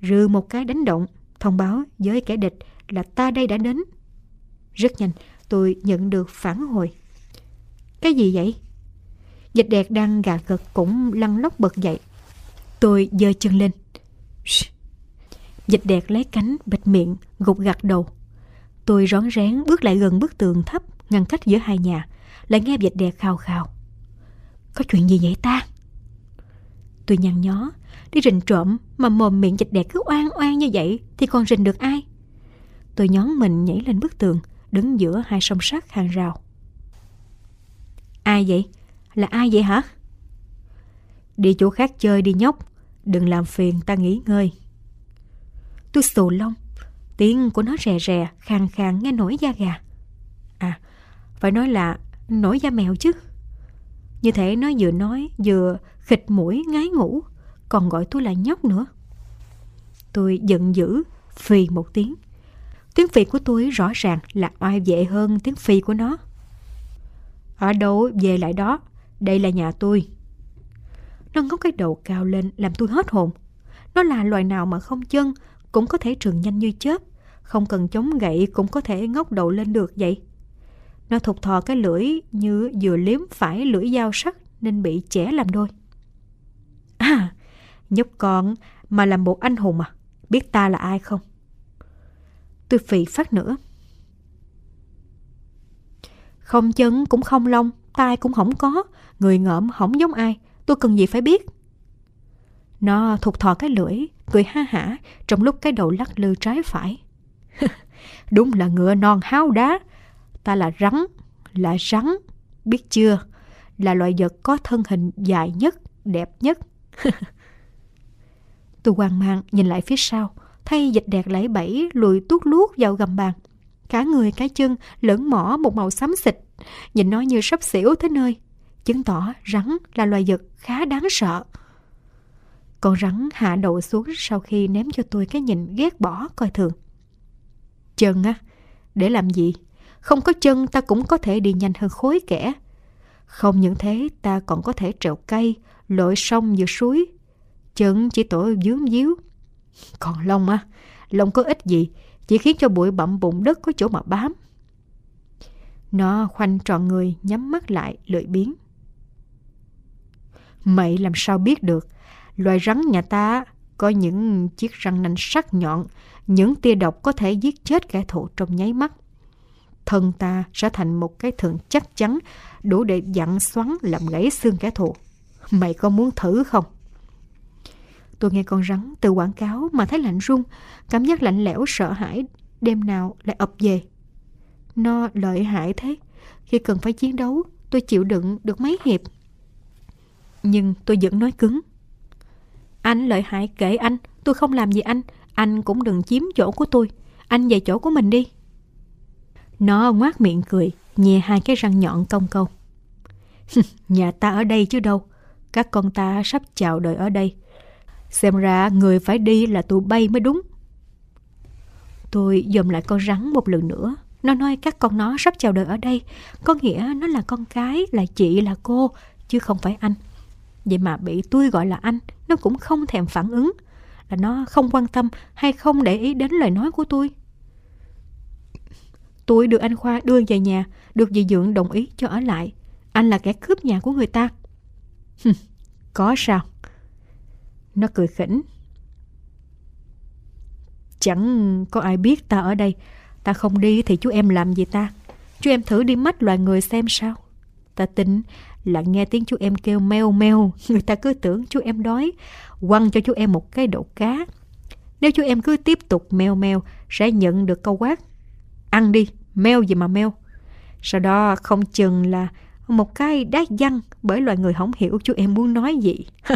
Rư một cái đánh động thông báo với kẻ địch là ta đây đã đến. Rất nhanh, tôi nhận được phản hồi. Cái gì vậy? Dịch đẹp đang gà gật cũng lăn lóc bật dậy. Tôi giơ chân lên. Dịch đẹp lấy cánh, bịt miệng, gục gặt đầu. Tôi rón rén bước lại gần bức tường thấp ngăn cách giữa hai nhà, lại nghe dịch đẹp khao khao. Có chuyện gì vậy ta? Tôi nhăn nhó, đi rình trộm mà mồm miệng dịch đẹp cứ oan oan như vậy thì còn rình được ai? Tôi nhón mình nhảy lên bức tường, đứng giữa hai song sắt hàng rào. Ai vậy? Là ai vậy hả? Đi chỗ khác chơi đi nhóc, đừng làm phiền ta nghỉ ngơi. Tôi xù lông, tiếng của nó rè rè, khàn khàn nghe nổi da gà. À, phải nói là nổi da mèo chứ. Như thể nó vừa nói vừa khịt mũi ngái ngủ, còn gọi tôi là nhóc nữa. Tôi giận dữ, phì một tiếng. Tiếng phì của tôi rõ ràng là oai vệ hơn tiếng phì của nó. Ở đâu về lại đó, đây là nhà tôi. Nó ngóc cái đầu cao lên làm tôi hết hồn. Nó là loài nào mà không chân, cũng có thể trường nhanh như chớp, không cần chống gậy cũng có thể ngóc đầu lên được vậy. Nó thục thò cái lưỡi như vừa liếm phải lưỡi dao sắc nên bị chẻ làm đôi. À, nhóc con mà làm một anh hùng à? Biết ta là ai không? Tôi phì phát nữa. Không chân cũng không lông, tai cũng không có, người ngợm không giống ai, tôi cần gì phải biết. Nó thục thò cái lưỡi, cười ha hả trong lúc cái đầu lắc lư trái phải. (laughs) Đúng là ngựa non háo đá, ta là rắn, là rắn, biết chưa? Là loài vật có thân hình dài nhất, đẹp nhất. (laughs) Tôi hoang mang nhìn lại phía sau, thay dịch đẹp lẫy bẫy lùi tuốt luốt vào gầm bàn. Cả người cái chân lẫn mỏ một màu xám xịt, nhìn nó như sắp xỉu tới nơi, chứng tỏ rắn là loài vật khá đáng sợ. Con rắn hạ đầu xuống sau khi ném cho tôi cái nhìn ghét bỏ coi thường. Chân á, để làm gì? Không có chân ta cũng có thể đi nhanh hơn khối kẻ. Không những thế ta còn có thể trèo cây, lội sông giữa suối. Chân chỉ tổ dướng díu. Còn lông á, lông có ích gì, chỉ khiến cho bụi bặm bụng đất có chỗ mà bám. Nó khoanh tròn người, nhắm mắt lại, lười biếng. Mày làm sao biết được, loài rắn nhà ta có những chiếc răng nanh sắc nhọn, những tia độc có thể giết chết kẻ thù trong nháy mắt thân ta sẽ thành một cái thượng chắc chắn đủ để dặn xoắn làm gãy xương kẻ thù. Mày có muốn thử không? Tôi nghe con rắn từ quảng cáo mà thấy lạnh run, cảm giác lạnh lẽo sợ hãi đêm nào lại ập về. Nó lợi hại thế, khi cần phải chiến đấu, tôi chịu đựng được mấy hiệp. Nhưng tôi vẫn nói cứng. Anh lợi hại kệ anh, tôi không làm gì anh, anh cũng đừng chiếm chỗ của tôi. Anh về chỗ của mình đi. Nó ngoác miệng cười, nhè hai cái răng nhọn cong cong Nhà ta ở đây chứ đâu. Các con ta sắp chào đời ở đây. Xem ra người phải đi là tụi bay mới đúng. Tôi dòm lại con rắn một lần nữa. Nó nói các con nó sắp chào đời ở đây. Có nghĩa nó là con cái, là chị, là cô, chứ không phải anh. Vậy mà bị tôi gọi là anh, nó cũng không thèm phản ứng. Là nó không quan tâm hay không để ý đến lời nói của tôi. Tôi được anh Khoa đưa về nhà, được dì Dượng đồng ý cho ở lại. Anh là kẻ cướp nhà của người ta. Có sao? Nó cười khỉnh. Chẳng có ai biết ta ở đây. Ta không đi thì chú em làm gì ta? Chú em thử đi mắt loài người xem sao. Ta tin là nghe tiếng chú em kêu meo meo, (laughs) người ta cứ tưởng chú em đói, quăng cho chú em một cái đậu cá. Nếu chú em cứ tiếp tục meo meo, sẽ nhận được câu quát. Ăn đi, meo gì mà meo. Sau đó không chừng là một cái đá văng bởi loài người không hiểu chú em muốn nói gì. (laughs)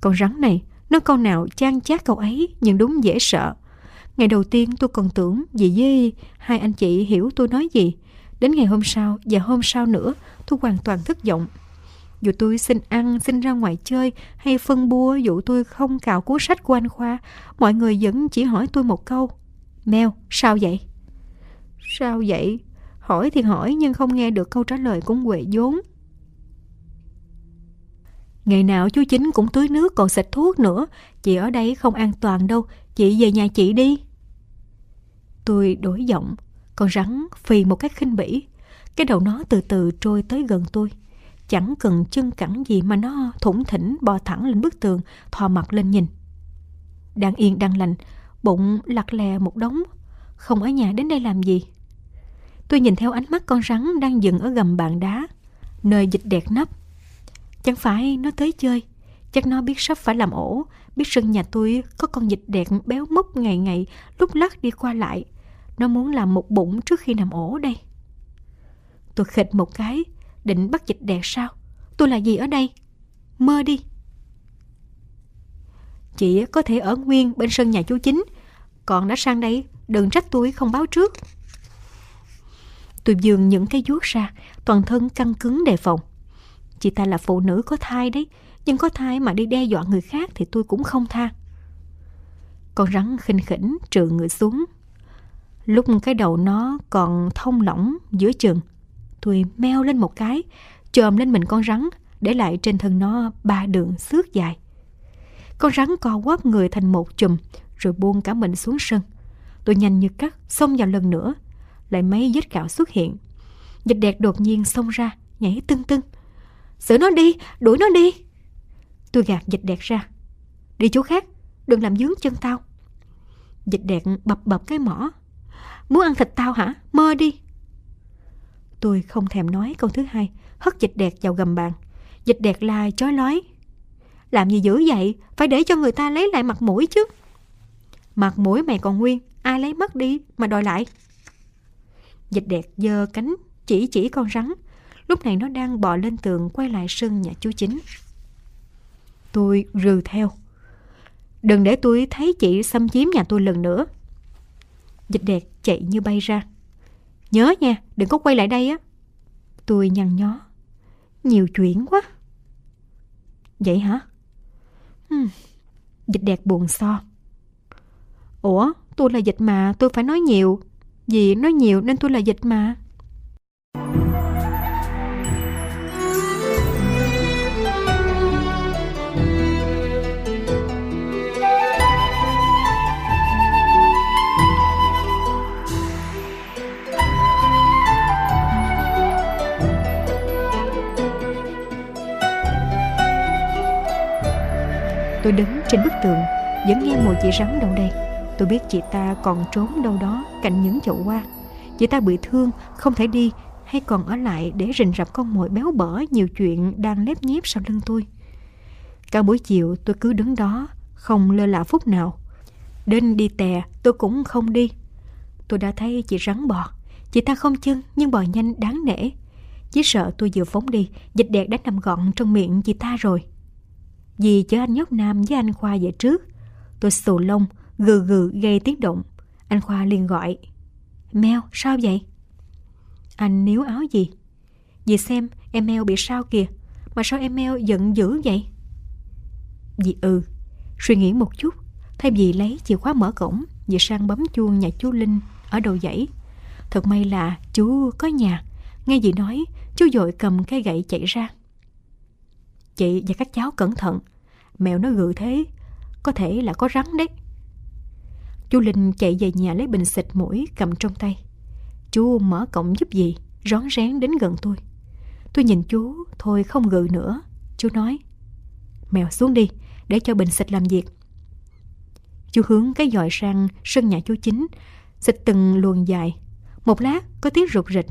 con rắn này, nó câu nào chan chát câu ấy nhưng đúng dễ sợ. Ngày đầu tiên tôi còn tưởng dì dê hai anh chị hiểu tôi nói gì. Đến ngày hôm sau và hôm sau nữa tôi hoàn toàn thất vọng. Dù tôi xin ăn, xin ra ngoài chơi hay phân bua dù tôi không cào cuốn sách của anh Khoa, mọi người vẫn chỉ hỏi tôi một câu. Mèo, sao vậy? Sao vậy? Hỏi thì hỏi nhưng không nghe được câu trả lời cũng quệ vốn. Ngày nào chú Chính cũng tưới nước còn xịt thuốc nữa. Chị ở đây không an toàn đâu. Chị về nhà chị đi. Tôi đổi giọng. Con rắn phì một cách khinh bỉ. Cái đầu nó từ từ trôi tới gần tôi. Chẳng cần chân cẳng gì mà nó thủng thỉnh bò thẳng lên bức tường, thò mặt lên nhìn. Đang yên đang lành, bụng lặt lè một đống. Không ở nhà đến đây làm gì? Tôi nhìn theo ánh mắt con rắn đang dừng ở gầm bàn đá, nơi dịch đẹp nấp. Chẳng phải nó tới chơi, chắc nó biết sắp phải làm ổ, biết sân nhà tôi có con dịch đẹp béo mốc ngày ngày, lúc lắc đi qua lại. Nó muốn làm một bụng trước khi nằm ổ đây. Tôi khịch một cái, định bắt dịch đẹp sao? Tôi là gì ở đây? Mơ đi. Chị có thể ở nguyên bên sân nhà chú chính, còn đã sang đây, đừng trách tôi không báo trước. Tôi dường những cái vuốt ra, toàn thân căng cứng đề phòng. Chị ta là phụ nữ có thai đấy, nhưng có thai mà đi đe dọa người khác thì tôi cũng không tha. Con rắn khinh khỉnh trừ người xuống. Lúc cái đầu nó còn thông lỏng giữa chừng, tôi meo lên một cái, chồm lên mình con rắn, để lại trên thân nó ba đường xước dài. Con rắn co quắp người thành một chùm, rồi buông cả mình xuống sân. Tôi nhanh như cắt, xông vào lần nữa, lại mấy vết cạo xuất hiện. Dịch đẹp đột nhiên xông ra, nhảy tưng tưng. Xử nó đi, đuổi nó đi. Tôi gạt dịch đẹp ra. Đi chỗ khác, đừng làm dướng chân tao. Dịch đẹp bập bập cái mỏ. Muốn ăn thịt tao hả? Mơ đi. Tôi không thèm nói câu thứ hai, hất dịch đẹp vào gầm bàn. Dịch đẹp la chói lói. Làm gì dữ vậy? Phải để cho người ta lấy lại mặt mũi chứ. Mặt mũi mày còn nguyên, ai lấy mất đi mà đòi lại. Dịch đẹp giơ cánh chỉ chỉ con rắn. Lúc này nó đang bò lên tường quay lại sân nhà chú chính. Tôi rừ theo. Đừng để tôi thấy chị xâm chiếm nhà tôi lần nữa. Dịch đẹp chạy như bay ra. Nhớ nha, đừng có quay lại đây á. Tôi nhăn nhó. Nhiều chuyện quá. Vậy hả? Hmm. Dịch đẹp buồn so. Ủa, tôi là dịch mà, tôi phải nói nhiều. Vì nói nhiều nên tôi là dịch mà. Tôi đứng trên bức tường Vẫn nghe mùi chị rắn đâu đây Tôi biết chị ta còn trốn đâu đó Cạnh những chậu hoa. Chị ta bị thương không thể đi Hay còn ở lại để rình rập con mồi béo bở Nhiều chuyện đang lép nhép sau lưng tôi. Cả buổi chiều tôi cứ đứng đó Không lơ là phút nào. Đến đi tè tôi cũng không đi. Tôi đã thấy chị rắn bò. Chị ta không chân nhưng bò nhanh đáng nể. Chỉ sợ tôi vừa phóng đi, dịch đẹp đã nằm gọn trong miệng chị ta rồi. vì chở anh nhóc Nam với anh Khoa về trước. Tôi xù lông, gừ gừ gây tiếng động. Anh Khoa liền gọi. Mèo, sao vậy? Anh níu áo gì? Dì xem, em Mèo bị sao kìa. Mà sao em Mèo giận dữ vậy? Dì ừ, suy nghĩ một chút. Thay vì lấy chìa khóa mở cổng, dì sang bấm chuông nhà chú Linh ở đầu dãy. Thật may là chú có nhà. Nghe dì nói, chú dội cầm cây gậy chạy ra. Chị và các cháu cẩn thận. Mèo nó gự thế, có thể là có rắn đấy. Chú Linh chạy về nhà lấy bình xịt mũi cầm trong tay. Chú mở cổng giúp gì, rón rén đến gần tôi. Tôi nhìn chú, thôi không gự nữa. Chú nói, mèo xuống đi, để cho bình xịt làm việc. Chú hướng cái dòi sang sân nhà chú chính, xịt từng luồng dài. Một lát có tiếng rụt rịch.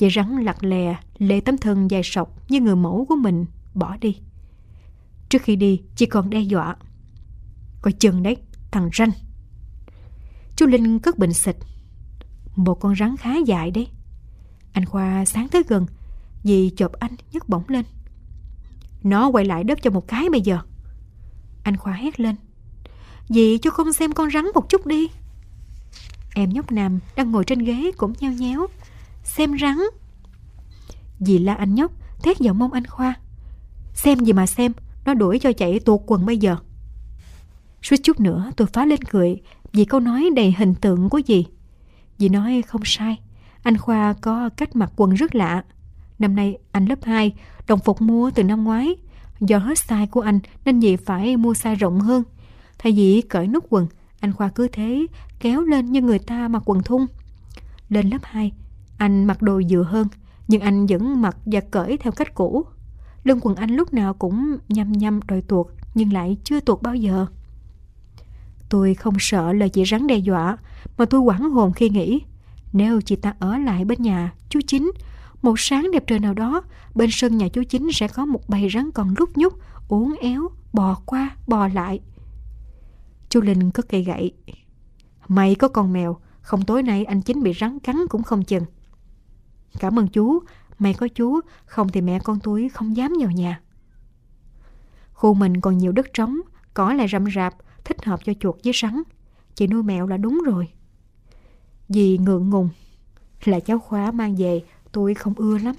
Vậy rắn lặt lè, lê tấm thân dài sọc như người mẫu của mình, bỏ đi. Trước khi đi, chỉ còn đe dọa. Coi chừng đấy, thằng ranh. Chú Linh cất bình xịt. Một con rắn khá dài đấy. Anh Khoa sáng tới gần, vì chộp anh nhấc bổng lên. Nó quay lại đớp cho một cái bây giờ. Anh Khoa hét lên. Dì cho con xem con rắn một chút đi. Em nhóc Nam đang ngồi trên ghế cũng nheo nhéo. Xem rắn. Dì la anh nhóc, thét vào mông anh Khoa. Xem gì mà xem, nó đuổi cho chạy tuột quần bây giờ. Suýt chút nữa tôi phá lên cười vì câu nói đầy hình tượng của dì. Dì nói không sai, anh Khoa có cách mặc quần rất lạ. Năm nay anh lớp 2, đồng phục mua từ năm ngoái. Do hết size của anh nên dì phải mua size rộng hơn. Thay vì cởi nút quần, anh Khoa cứ thế kéo lên như người ta mặc quần thun. Lên lớp 2, anh mặc đồ dựa hơn, nhưng anh vẫn mặc và cởi theo cách cũ. Lưng quần anh lúc nào cũng nhăm nhăm đòi tuột, nhưng lại chưa tuột bao giờ. Tôi không sợ lời chị rắn đe dọa, mà tôi quảng hồn khi nghĩ, nếu chị ta ở lại bên nhà chú Chính, một sáng đẹp trời nào đó, bên sân nhà chú Chính sẽ có một bầy rắn còn lúc nhúc, uốn éo, bò qua, bò lại. Chú Linh có cây gậy. Mày có con mèo, không tối nay anh Chính bị rắn cắn cũng không chừng. Cảm ơn chú, mày có chú, không thì mẹ con tôi không dám vào nhà. Khu mình còn nhiều đất trống, cỏ lại rậm rạp, thích hợp cho chuột với rắn. Chị nuôi mèo là đúng rồi. Dì ngượng ngùng. Là cháu khóa mang về, tôi không ưa lắm.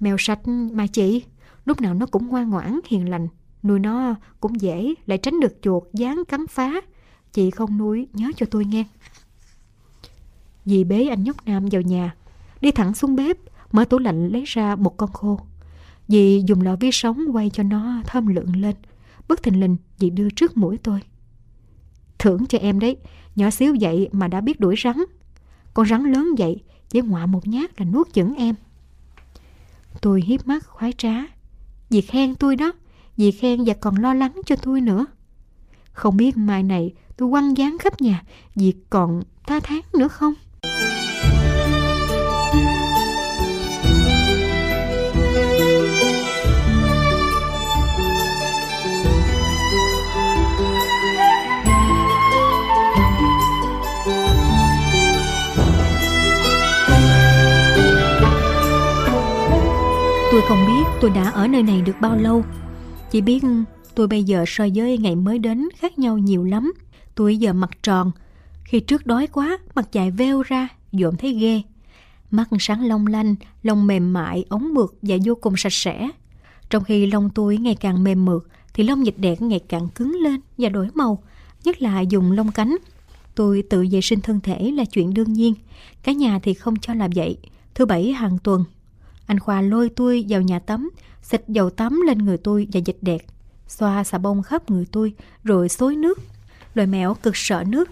Mèo sạch mà chị, lúc nào nó cũng ngoan ngoãn, hiền lành. Nuôi nó cũng dễ, lại tránh được chuột, dán cắn phá. Chị không nuôi, nhớ cho tôi nghe. Dì bế anh nhóc Nam vào nhà, đi thẳng xuống bếp, mở tủ lạnh lấy ra một con khô. Dì dùng lọ vi sống quay cho nó thơm lượng lên. Bất thình lình, dì đưa trước mũi tôi. Thưởng cho em đấy, nhỏ xíu vậy mà đã biết đuổi rắn. Con rắn lớn vậy, với ngọa một nhát là nuốt chửng em. Tôi hiếp mắt khoái trá. Dì khen tôi đó, dì khen và còn lo lắng cho tôi nữa. Không biết mai này tôi quăng dáng khắp nhà, dì còn tha tháng nữa không? Ở nơi này được bao lâu. Chỉ biết ừ, tôi bây giờ so với ngày mới đến khác nhau nhiều lắm. Tôi giờ mặt tròn. Khi trước đói quá, mặt dài veo ra, dộm thấy ghê. Mắt sáng long lanh, lông mềm mại, ống mượt và vô cùng sạch sẽ. Trong khi lông tôi ngày càng mềm mượt, thì lông dịch đẹp ngày càng cứng lên và đổi màu, nhất là dùng lông cánh. Tôi tự vệ sinh thân thể là chuyện đương nhiên, cả nhà thì không cho làm vậy. Thứ bảy hàng tuần, anh Khoa lôi tôi vào nhà tắm, xịt dầu tắm lên người tôi và dịch đẹp, xoa xà bông khắp người tôi rồi xối nước. Loài mèo cực sợ nước.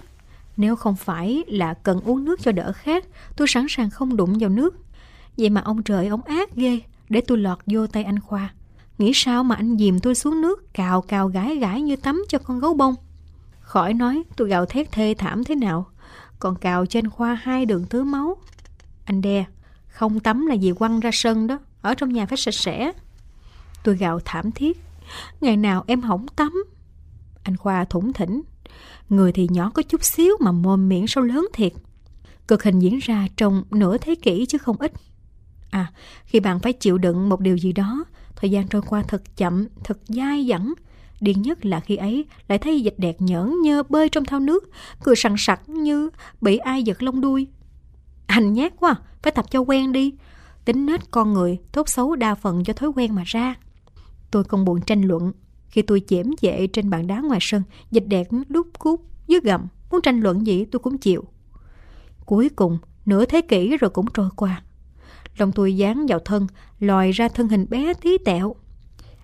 Nếu không phải là cần uống nước cho đỡ khát, tôi sẵn sàng không đụng vào nước. Vậy mà ông trời ông ác ghê, để tôi lọt vô tay anh Khoa. Nghĩ sao mà anh dìm tôi xuống nước, cào cào gái gái như tắm cho con gấu bông. Khỏi nói tôi gào thét thê thảm thế nào, còn cào trên Khoa hai đường tứ máu. Anh đe, không tắm là gì quăng ra sân đó, ở trong nhà phải sạch sẽ. Tôi gào thảm thiết. Ngày nào em hỏng tắm. Anh Khoa thủng thỉnh. Người thì nhỏ có chút xíu mà mồm miệng sâu lớn thiệt. Cực hình diễn ra trong nửa thế kỷ chứ không ít. À, khi bạn phải chịu đựng một điều gì đó, thời gian trôi qua thật chậm, thật dai dẳng. Điên nhất là khi ấy lại thấy dịch đẹp nhỡn nhơ bơi trong thao nước, cười sẵn sặc như bị ai giật lông đuôi. Hành nhát quá, phải tập cho quen đi. Tính nết con người, tốt xấu đa phần do thói quen mà ra. Tôi không buồn tranh luận. Khi tôi chém dễ trên bàn đá ngoài sân, dịch đẹp đút cút dưới gầm. Muốn tranh luận gì tôi cũng chịu. Cuối cùng, nửa thế kỷ rồi cũng trôi qua. Lòng tôi dán vào thân, lòi ra thân hình bé tí tẹo.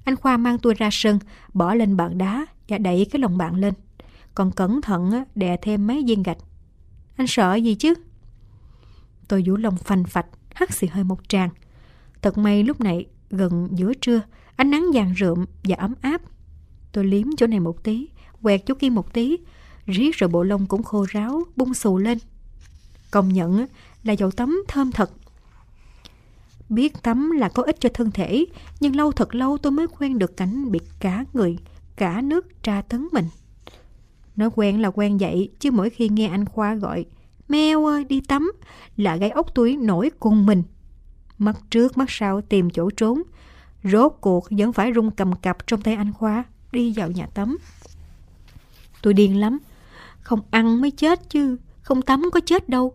Anh Khoa mang tôi ra sân, bỏ lên bàn đá và đẩy cái lòng bạn lên. Còn cẩn thận đè thêm mấy viên gạch. Anh sợ gì chứ? Tôi vũ lòng phành phạch, hắt xì hơi một tràng. Thật may lúc này gần giữa trưa, ánh nắng vàng rượm và ấm áp. Tôi liếm chỗ này một tí, quẹt chỗ kia một tí, riết rồi bộ lông cũng khô ráo, bung xù lên. Công nhận là dầu tắm thơm thật. Biết tắm là có ích cho thân thể, nhưng lâu thật lâu tôi mới quen được cảnh bị cả người, cả nước tra tấn mình. Nói quen là quen vậy, chứ mỗi khi nghe anh Khoa gọi meo ơi đi tắm là gây ốc túi nổi cùng mình. Mắt trước mắt sau tìm chỗ trốn. Rốt cuộc vẫn phải rung cầm cặp trong tay anh Khoa đi vào nhà tắm. Tôi điên lắm. Không ăn mới chết chứ. Không tắm có chết đâu.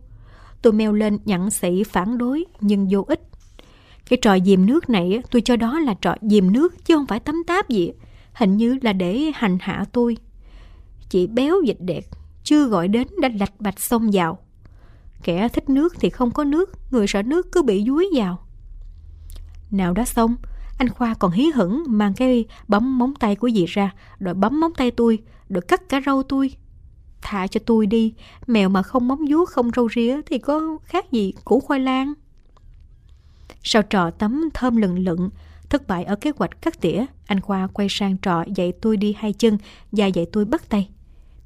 Tôi meo lên nhận sĩ phản đối nhưng vô ích. Cái trò dìm nước này tôi cho đó là trò dìm nước chứ không phải tắm táp gì. Hình như là để hành hạ tôi. Chị béo dịch đẹp chưa gọi đến đã lạch bạch xông vào. Kẻ thích nước thì không có nước, người sợ nước cứ bị dúi vào. Nào đã xong, anh Khoa còn hí hửng mang cái bấm móng tay của dì ra, rồi bấm móng tay tôi, rồi cắt cả râu tôi. Thả cho tôi đi, mèo mà không móng vuốt không râu ria thì có khác gì củ khoai lang. Sau trò tắm thơm lừng lựng, thất bại ở kế hoạch cắt tỉa, anh Khoa quay sang trò dạy tôi đi hai chân và dạy tôi bắt tay.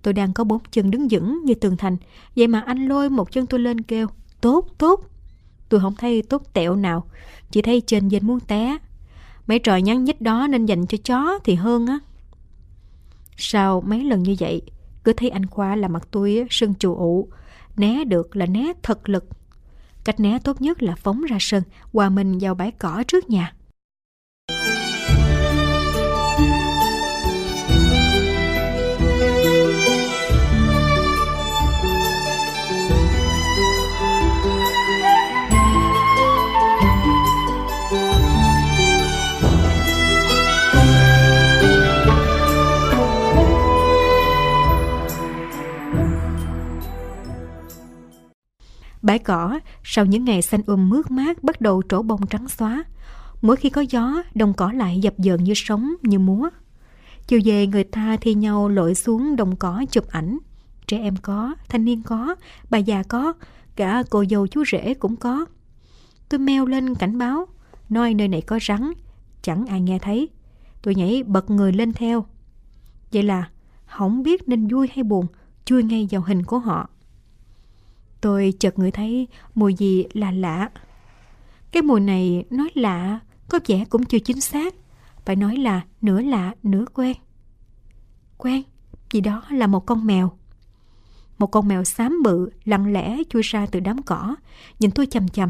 Tôi đang có bốn chân đứng vững như tường thành, vậy mà anh lôi một chân tôi lên kêu, tốt, tốt. Tôi không thấy tốt tẹo nào, chỉ thấy trên dên muốn té. Mấy trò nhắn nhít đó nên dành cho chó thì hơn á. Sau mấy lần như vậy, cứ thấy anh Khoa là mặt tôi sưng chù ụ, né được là né thật lực. Cách né tốt nhất là phóng ra sân, hòa mình vào bãi cỏ trước nhà. Bãi cỏ sau những ngày xanh um mướt mát bắt đầu trổ bông trắng xóa. Mỗi khi có gió, đồng cỏ lại dập dờn như sống, như múa. Chiều về người ta thi nhau lội xuống đồng cỏ chụp ảnh. Trẻ em có, thanh niên có, bà già có, cả cô dâu chú rể cũng có. Tôi meo lên cảnh báo, nói nơi này có rắn, chẳng ai nghe thấy. Tôi nhảy bật người lên theo. Vậy là, không biết nên vui hay buồn, chui ngay vào hình của họ. Tôi chợt ngửi thấy mùi gì là lạ. Cái mùi này nói lạ, có vẻ cũng chưa chính xác. Phải nói là nửa lạ, nửa quen. Quen, vì đó là một con mèo. Một con mèo xám bự, lặng lẽ chui ra từ đám cỏ, nhìn tôi chầm chầm.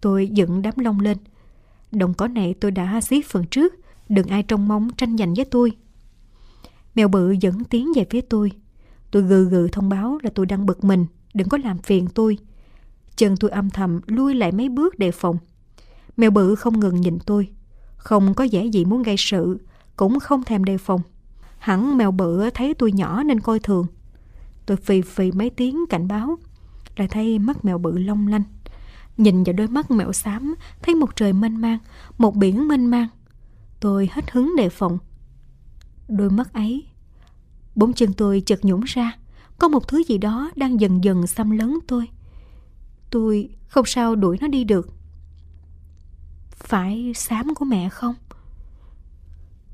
Tôi dựng đám lông lên. Đồng cỏ này tôi đã xí phần trước, đừng ai trông mong tranh giành với tôi. Mèo bự dẫn tiếng về phía tôi. Tôi gừ gừ thông báo là tôi đang bực mình đừng có làm phiền tôi. Chân tôi âm thầm lui lại mấy bước đề phòng. Mèo bự không ngừng nhìn tôi. Không có vẻ gì muốn gây sự, cũng không thèm đề phòng. Hẳn mèo bự thấy tôi nhỏ nên coi thường. Tôi phì phì mấy tiếng cảnh báo, lại thấy mắt mèo bự long lanh. Nhìn vào đôi mắt mèo xám, thấy một trời mênh mang, một biển mênh mang. Tôi hết hứng đề phòng. Đôi mắt ấy, bốn chân tôi chợt nhũng ra, có một thứ gì đó đang dần dần xâm lấn tôi. Tôi không sao đuổi nó đi được. Phải xám của mẹ không?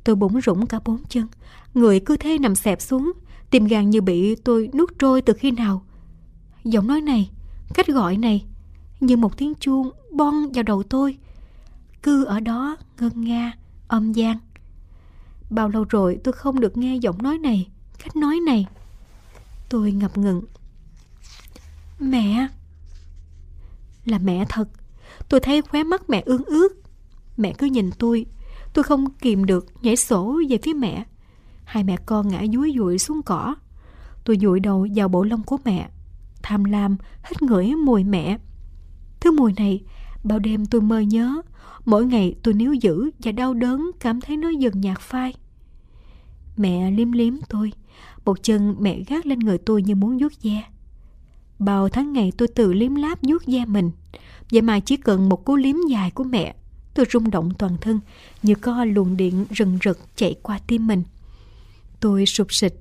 Tôi bỗng rủng cả bốn chân, người cứ thế nằm xẹp xuống, tim gan như bị tôi nuốt trôi từ khi nào. Giọng nói này, cách gọi này, như một tiếng chuông bon vào đầu tôi. Cứ ở đó ngân nga, âm gian. Bao lâu rồi tôi không được nghe giọng nói này, cách nói này. Tôi ngập ngừng. Mẹ! Là mẹ thật. Tôi thấy khóe mắt mẹ ương ướt. Mẹ cứ nhìn tôi. Tôi không kìm được nhảy sổ về phía mẹ. Hai mẹ con ngã dúi dụi xuống cỏ. Tôi dụi đầu vào bộ lông của mẹ. Tham lam, hít ngửi mùi mẹ. Thứ mùi này, bao đêm tôi mơ nhớ. Mỗi ngày tôi níu giữ và đau đớn cảm thấy nó dần nhạt phai. Mẹ liếm liếm tôi. Một chân mẹ gác lên người tôi như muốn vuốt da. Bao tháng ngày tôi tự liếm láp vuốt da mình. Vậy mà chỉ cần một cú liếm dài của mẹ, tôi rung động toàn thân như có luồng điện rần rật chạy qua tim mình. Tôi sụp sịch.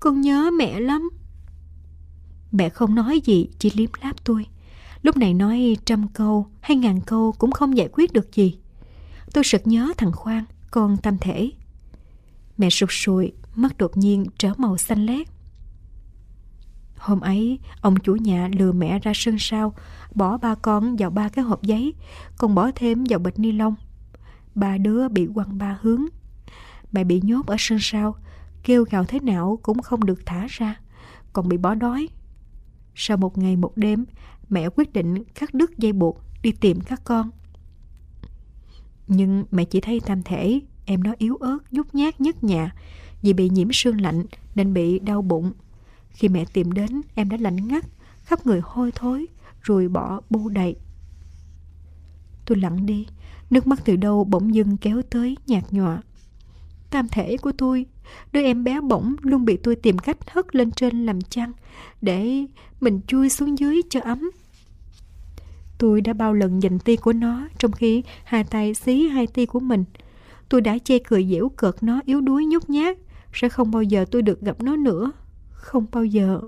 Con nhớ mẹ lắm. Mẹ không nói gì, chỉ liếm láp tôi. Lúc này nói trăm câu hay ngàn câu cũng không giải quyết được gì. Tôi sực nhớ thằng Khoan, con tâm thể. Mẹ sụt sùi, mắt đột nhiên trở màu xanh lét. Hôm ấy, ông chủ nhà lừa mẹ ra sân sau, bỏ ba con vào ba cái hộp giấy, còn bỏ thêm vào bịch ni lông. Ba đứa bị quăng ba hướng. Mẹ bị nhốt ở sân sau, kêu gào thế nào cũng không được thả ra, còn bị bỏ đói. Sau một ngày một đêm, mẹ quyết định cắt đứt dây buộc đi tìm các con. Nhưng mẹ chỉ thấy tam thể, em nó yếu ớt, nhút nhát nhất nhà, vì bị nhiễm sương lạnh nên bị đau bụng. Khi mẹ tìm đến, em đã lạnh ngắt, khắp người hôi thối, rồi bỏ bu đầy. Tôi lặng đi, nước mắt từ đâu bỗng dưng kéo tới nhạt nhòa. Tam thể của tôi, đứa em bé bỏng luôn bị tôi tìm cách hất lên trên làm chăn để mình chui xuống dưới cho ấm. Tôi đã bao lần giành ti của nó trong khi hai tay xí hai ti của mình. Tôi đã chê cười giễu cợt nó yếu đuối nhút nhát, sẽ không bao giờ tôi được gặp nó nữa. Không bao giờ.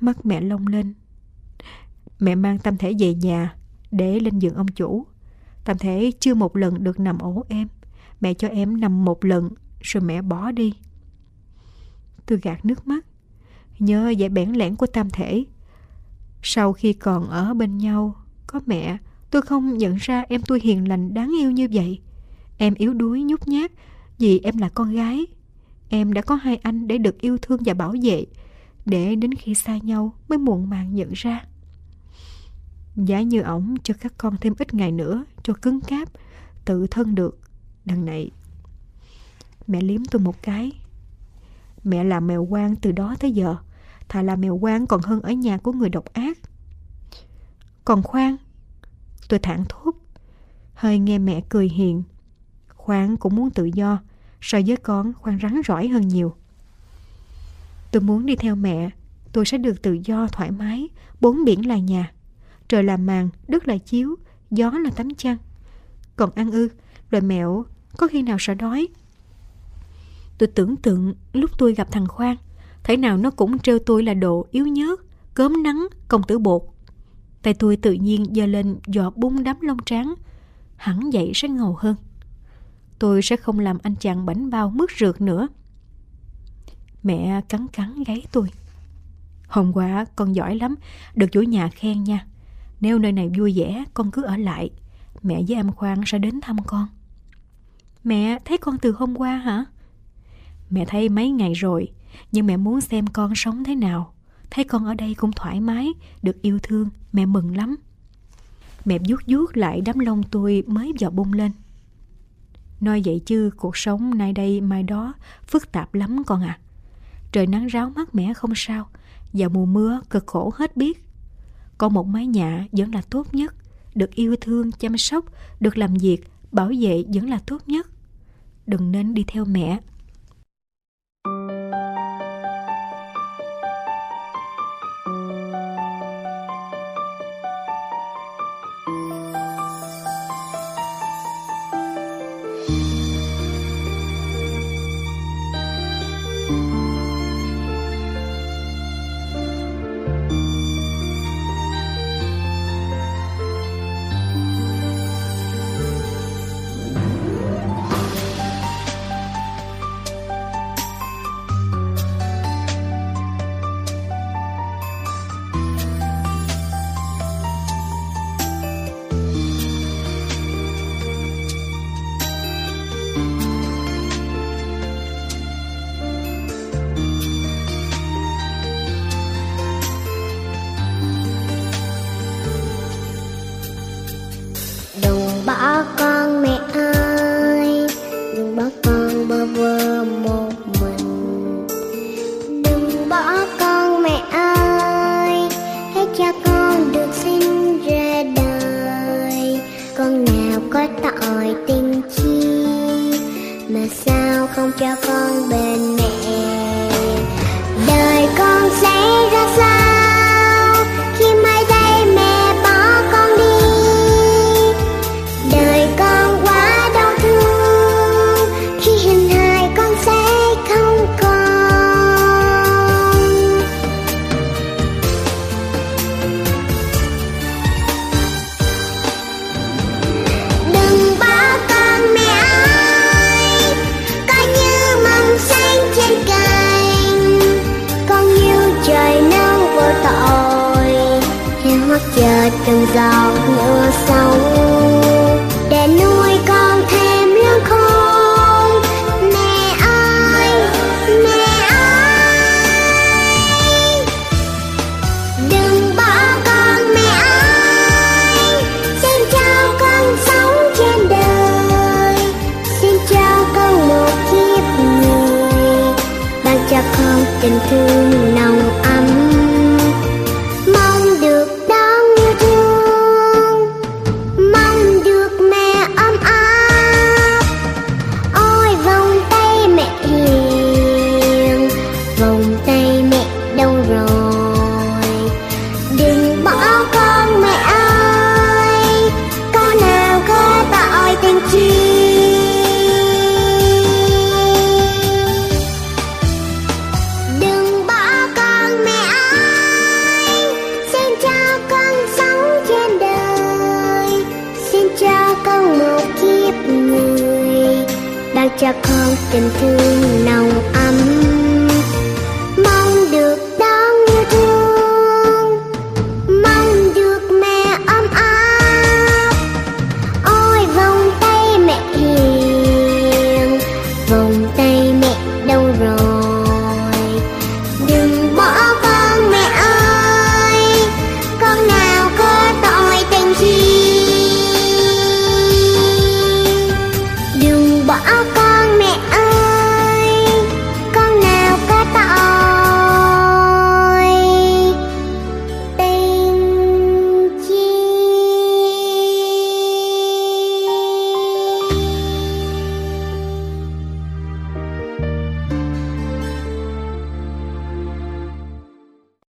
Mắt mẹ lông lên. Mẹ mang tâm thể về nhà để lên giường ông chủ. Tâm thể chưa một lần được nằm ổ em. Mẹ cho em nằm một lần rồi mẹ bỏ đi. Tôi gạt nước mắt. Nhớ vẻ bẽn lẽn của tam thể. Sau khi còn ở bên nhau, có mẹ, tôi không nhận ra em tôi hiền lành đáng yêu như vậy. Em yếu đuối nhút nhát vì em là con gái. Em đã có hai anh để được yêu thương và bảo vệ, để đến khi xa nhau mới muộn màng nhận ra. Giả như ổng cho các con thêm ít ngày nữa cho cứng cáp, tự thân được. Đằng này, mẹ liếm tôi một cái. Mẹ làm mèo quan từ đó tới giờ, thà là mèo quan còn hơn ở nhà của người độc ác. Còn khoan, tôi thẳng thốt, hơi nghe mẹ cười hiền. Khoan cũng muốn tự do, so với con khoan rắn rỏi hơn nhiều. Tôi muốn đi theo mẹ, tôi sẽ được tự do thoải mái, bốn biển là nhà. Trời là màn, đất là chiếu, gió là tấm chăn. Còn ăn ư, rồi mẹo, có khi nào sợ đói? Tôi tưởng tượng lúc tôi gặp thằng Khoan, thế nào nó cũng trêu tôi là độ yếu nhớt, cớm nắng, công tử bột. Tay tôi tự nhiên giơ lên giọt bung đám lông trắng, hẳn dậy sẽ ngầu hơn. Tôi sẽ không làm anh chàng bánh bao mướt rượt nữa. Mẹ cắn cắn gáy tôi. Hôm qua con giỏi lắm, được chủ nhà khen nha. Nếu nơi này vui vẻ, con cứ ở lại. Mẹ với em Khoan sẽ đến thăm con. Mẹ thấy con từ hôm qua hả? Mẹ thấy mấy ngày rồi, nhưng mẹ muốn xem con sống thế nào. Thấy con ở đây cũng thoải mái, được yêu thương, mẹ mừng lắm. Mẹ vuốt vuốt lại đám lông tôi mới vào bung lên. Nói vậy chứ cuộc sống nay đây mai đó phức tạp lắm con à. Trời nắng ráo mát mẻ không sao, vào mùa mưa cực khổ hết biết. Có một mái nhà vẫn là tốt nhất, được yêu thương, chăm sóc, được làm việc, bảo vệ vẫn là tốt nhất. Đừng nên đi theo mẹ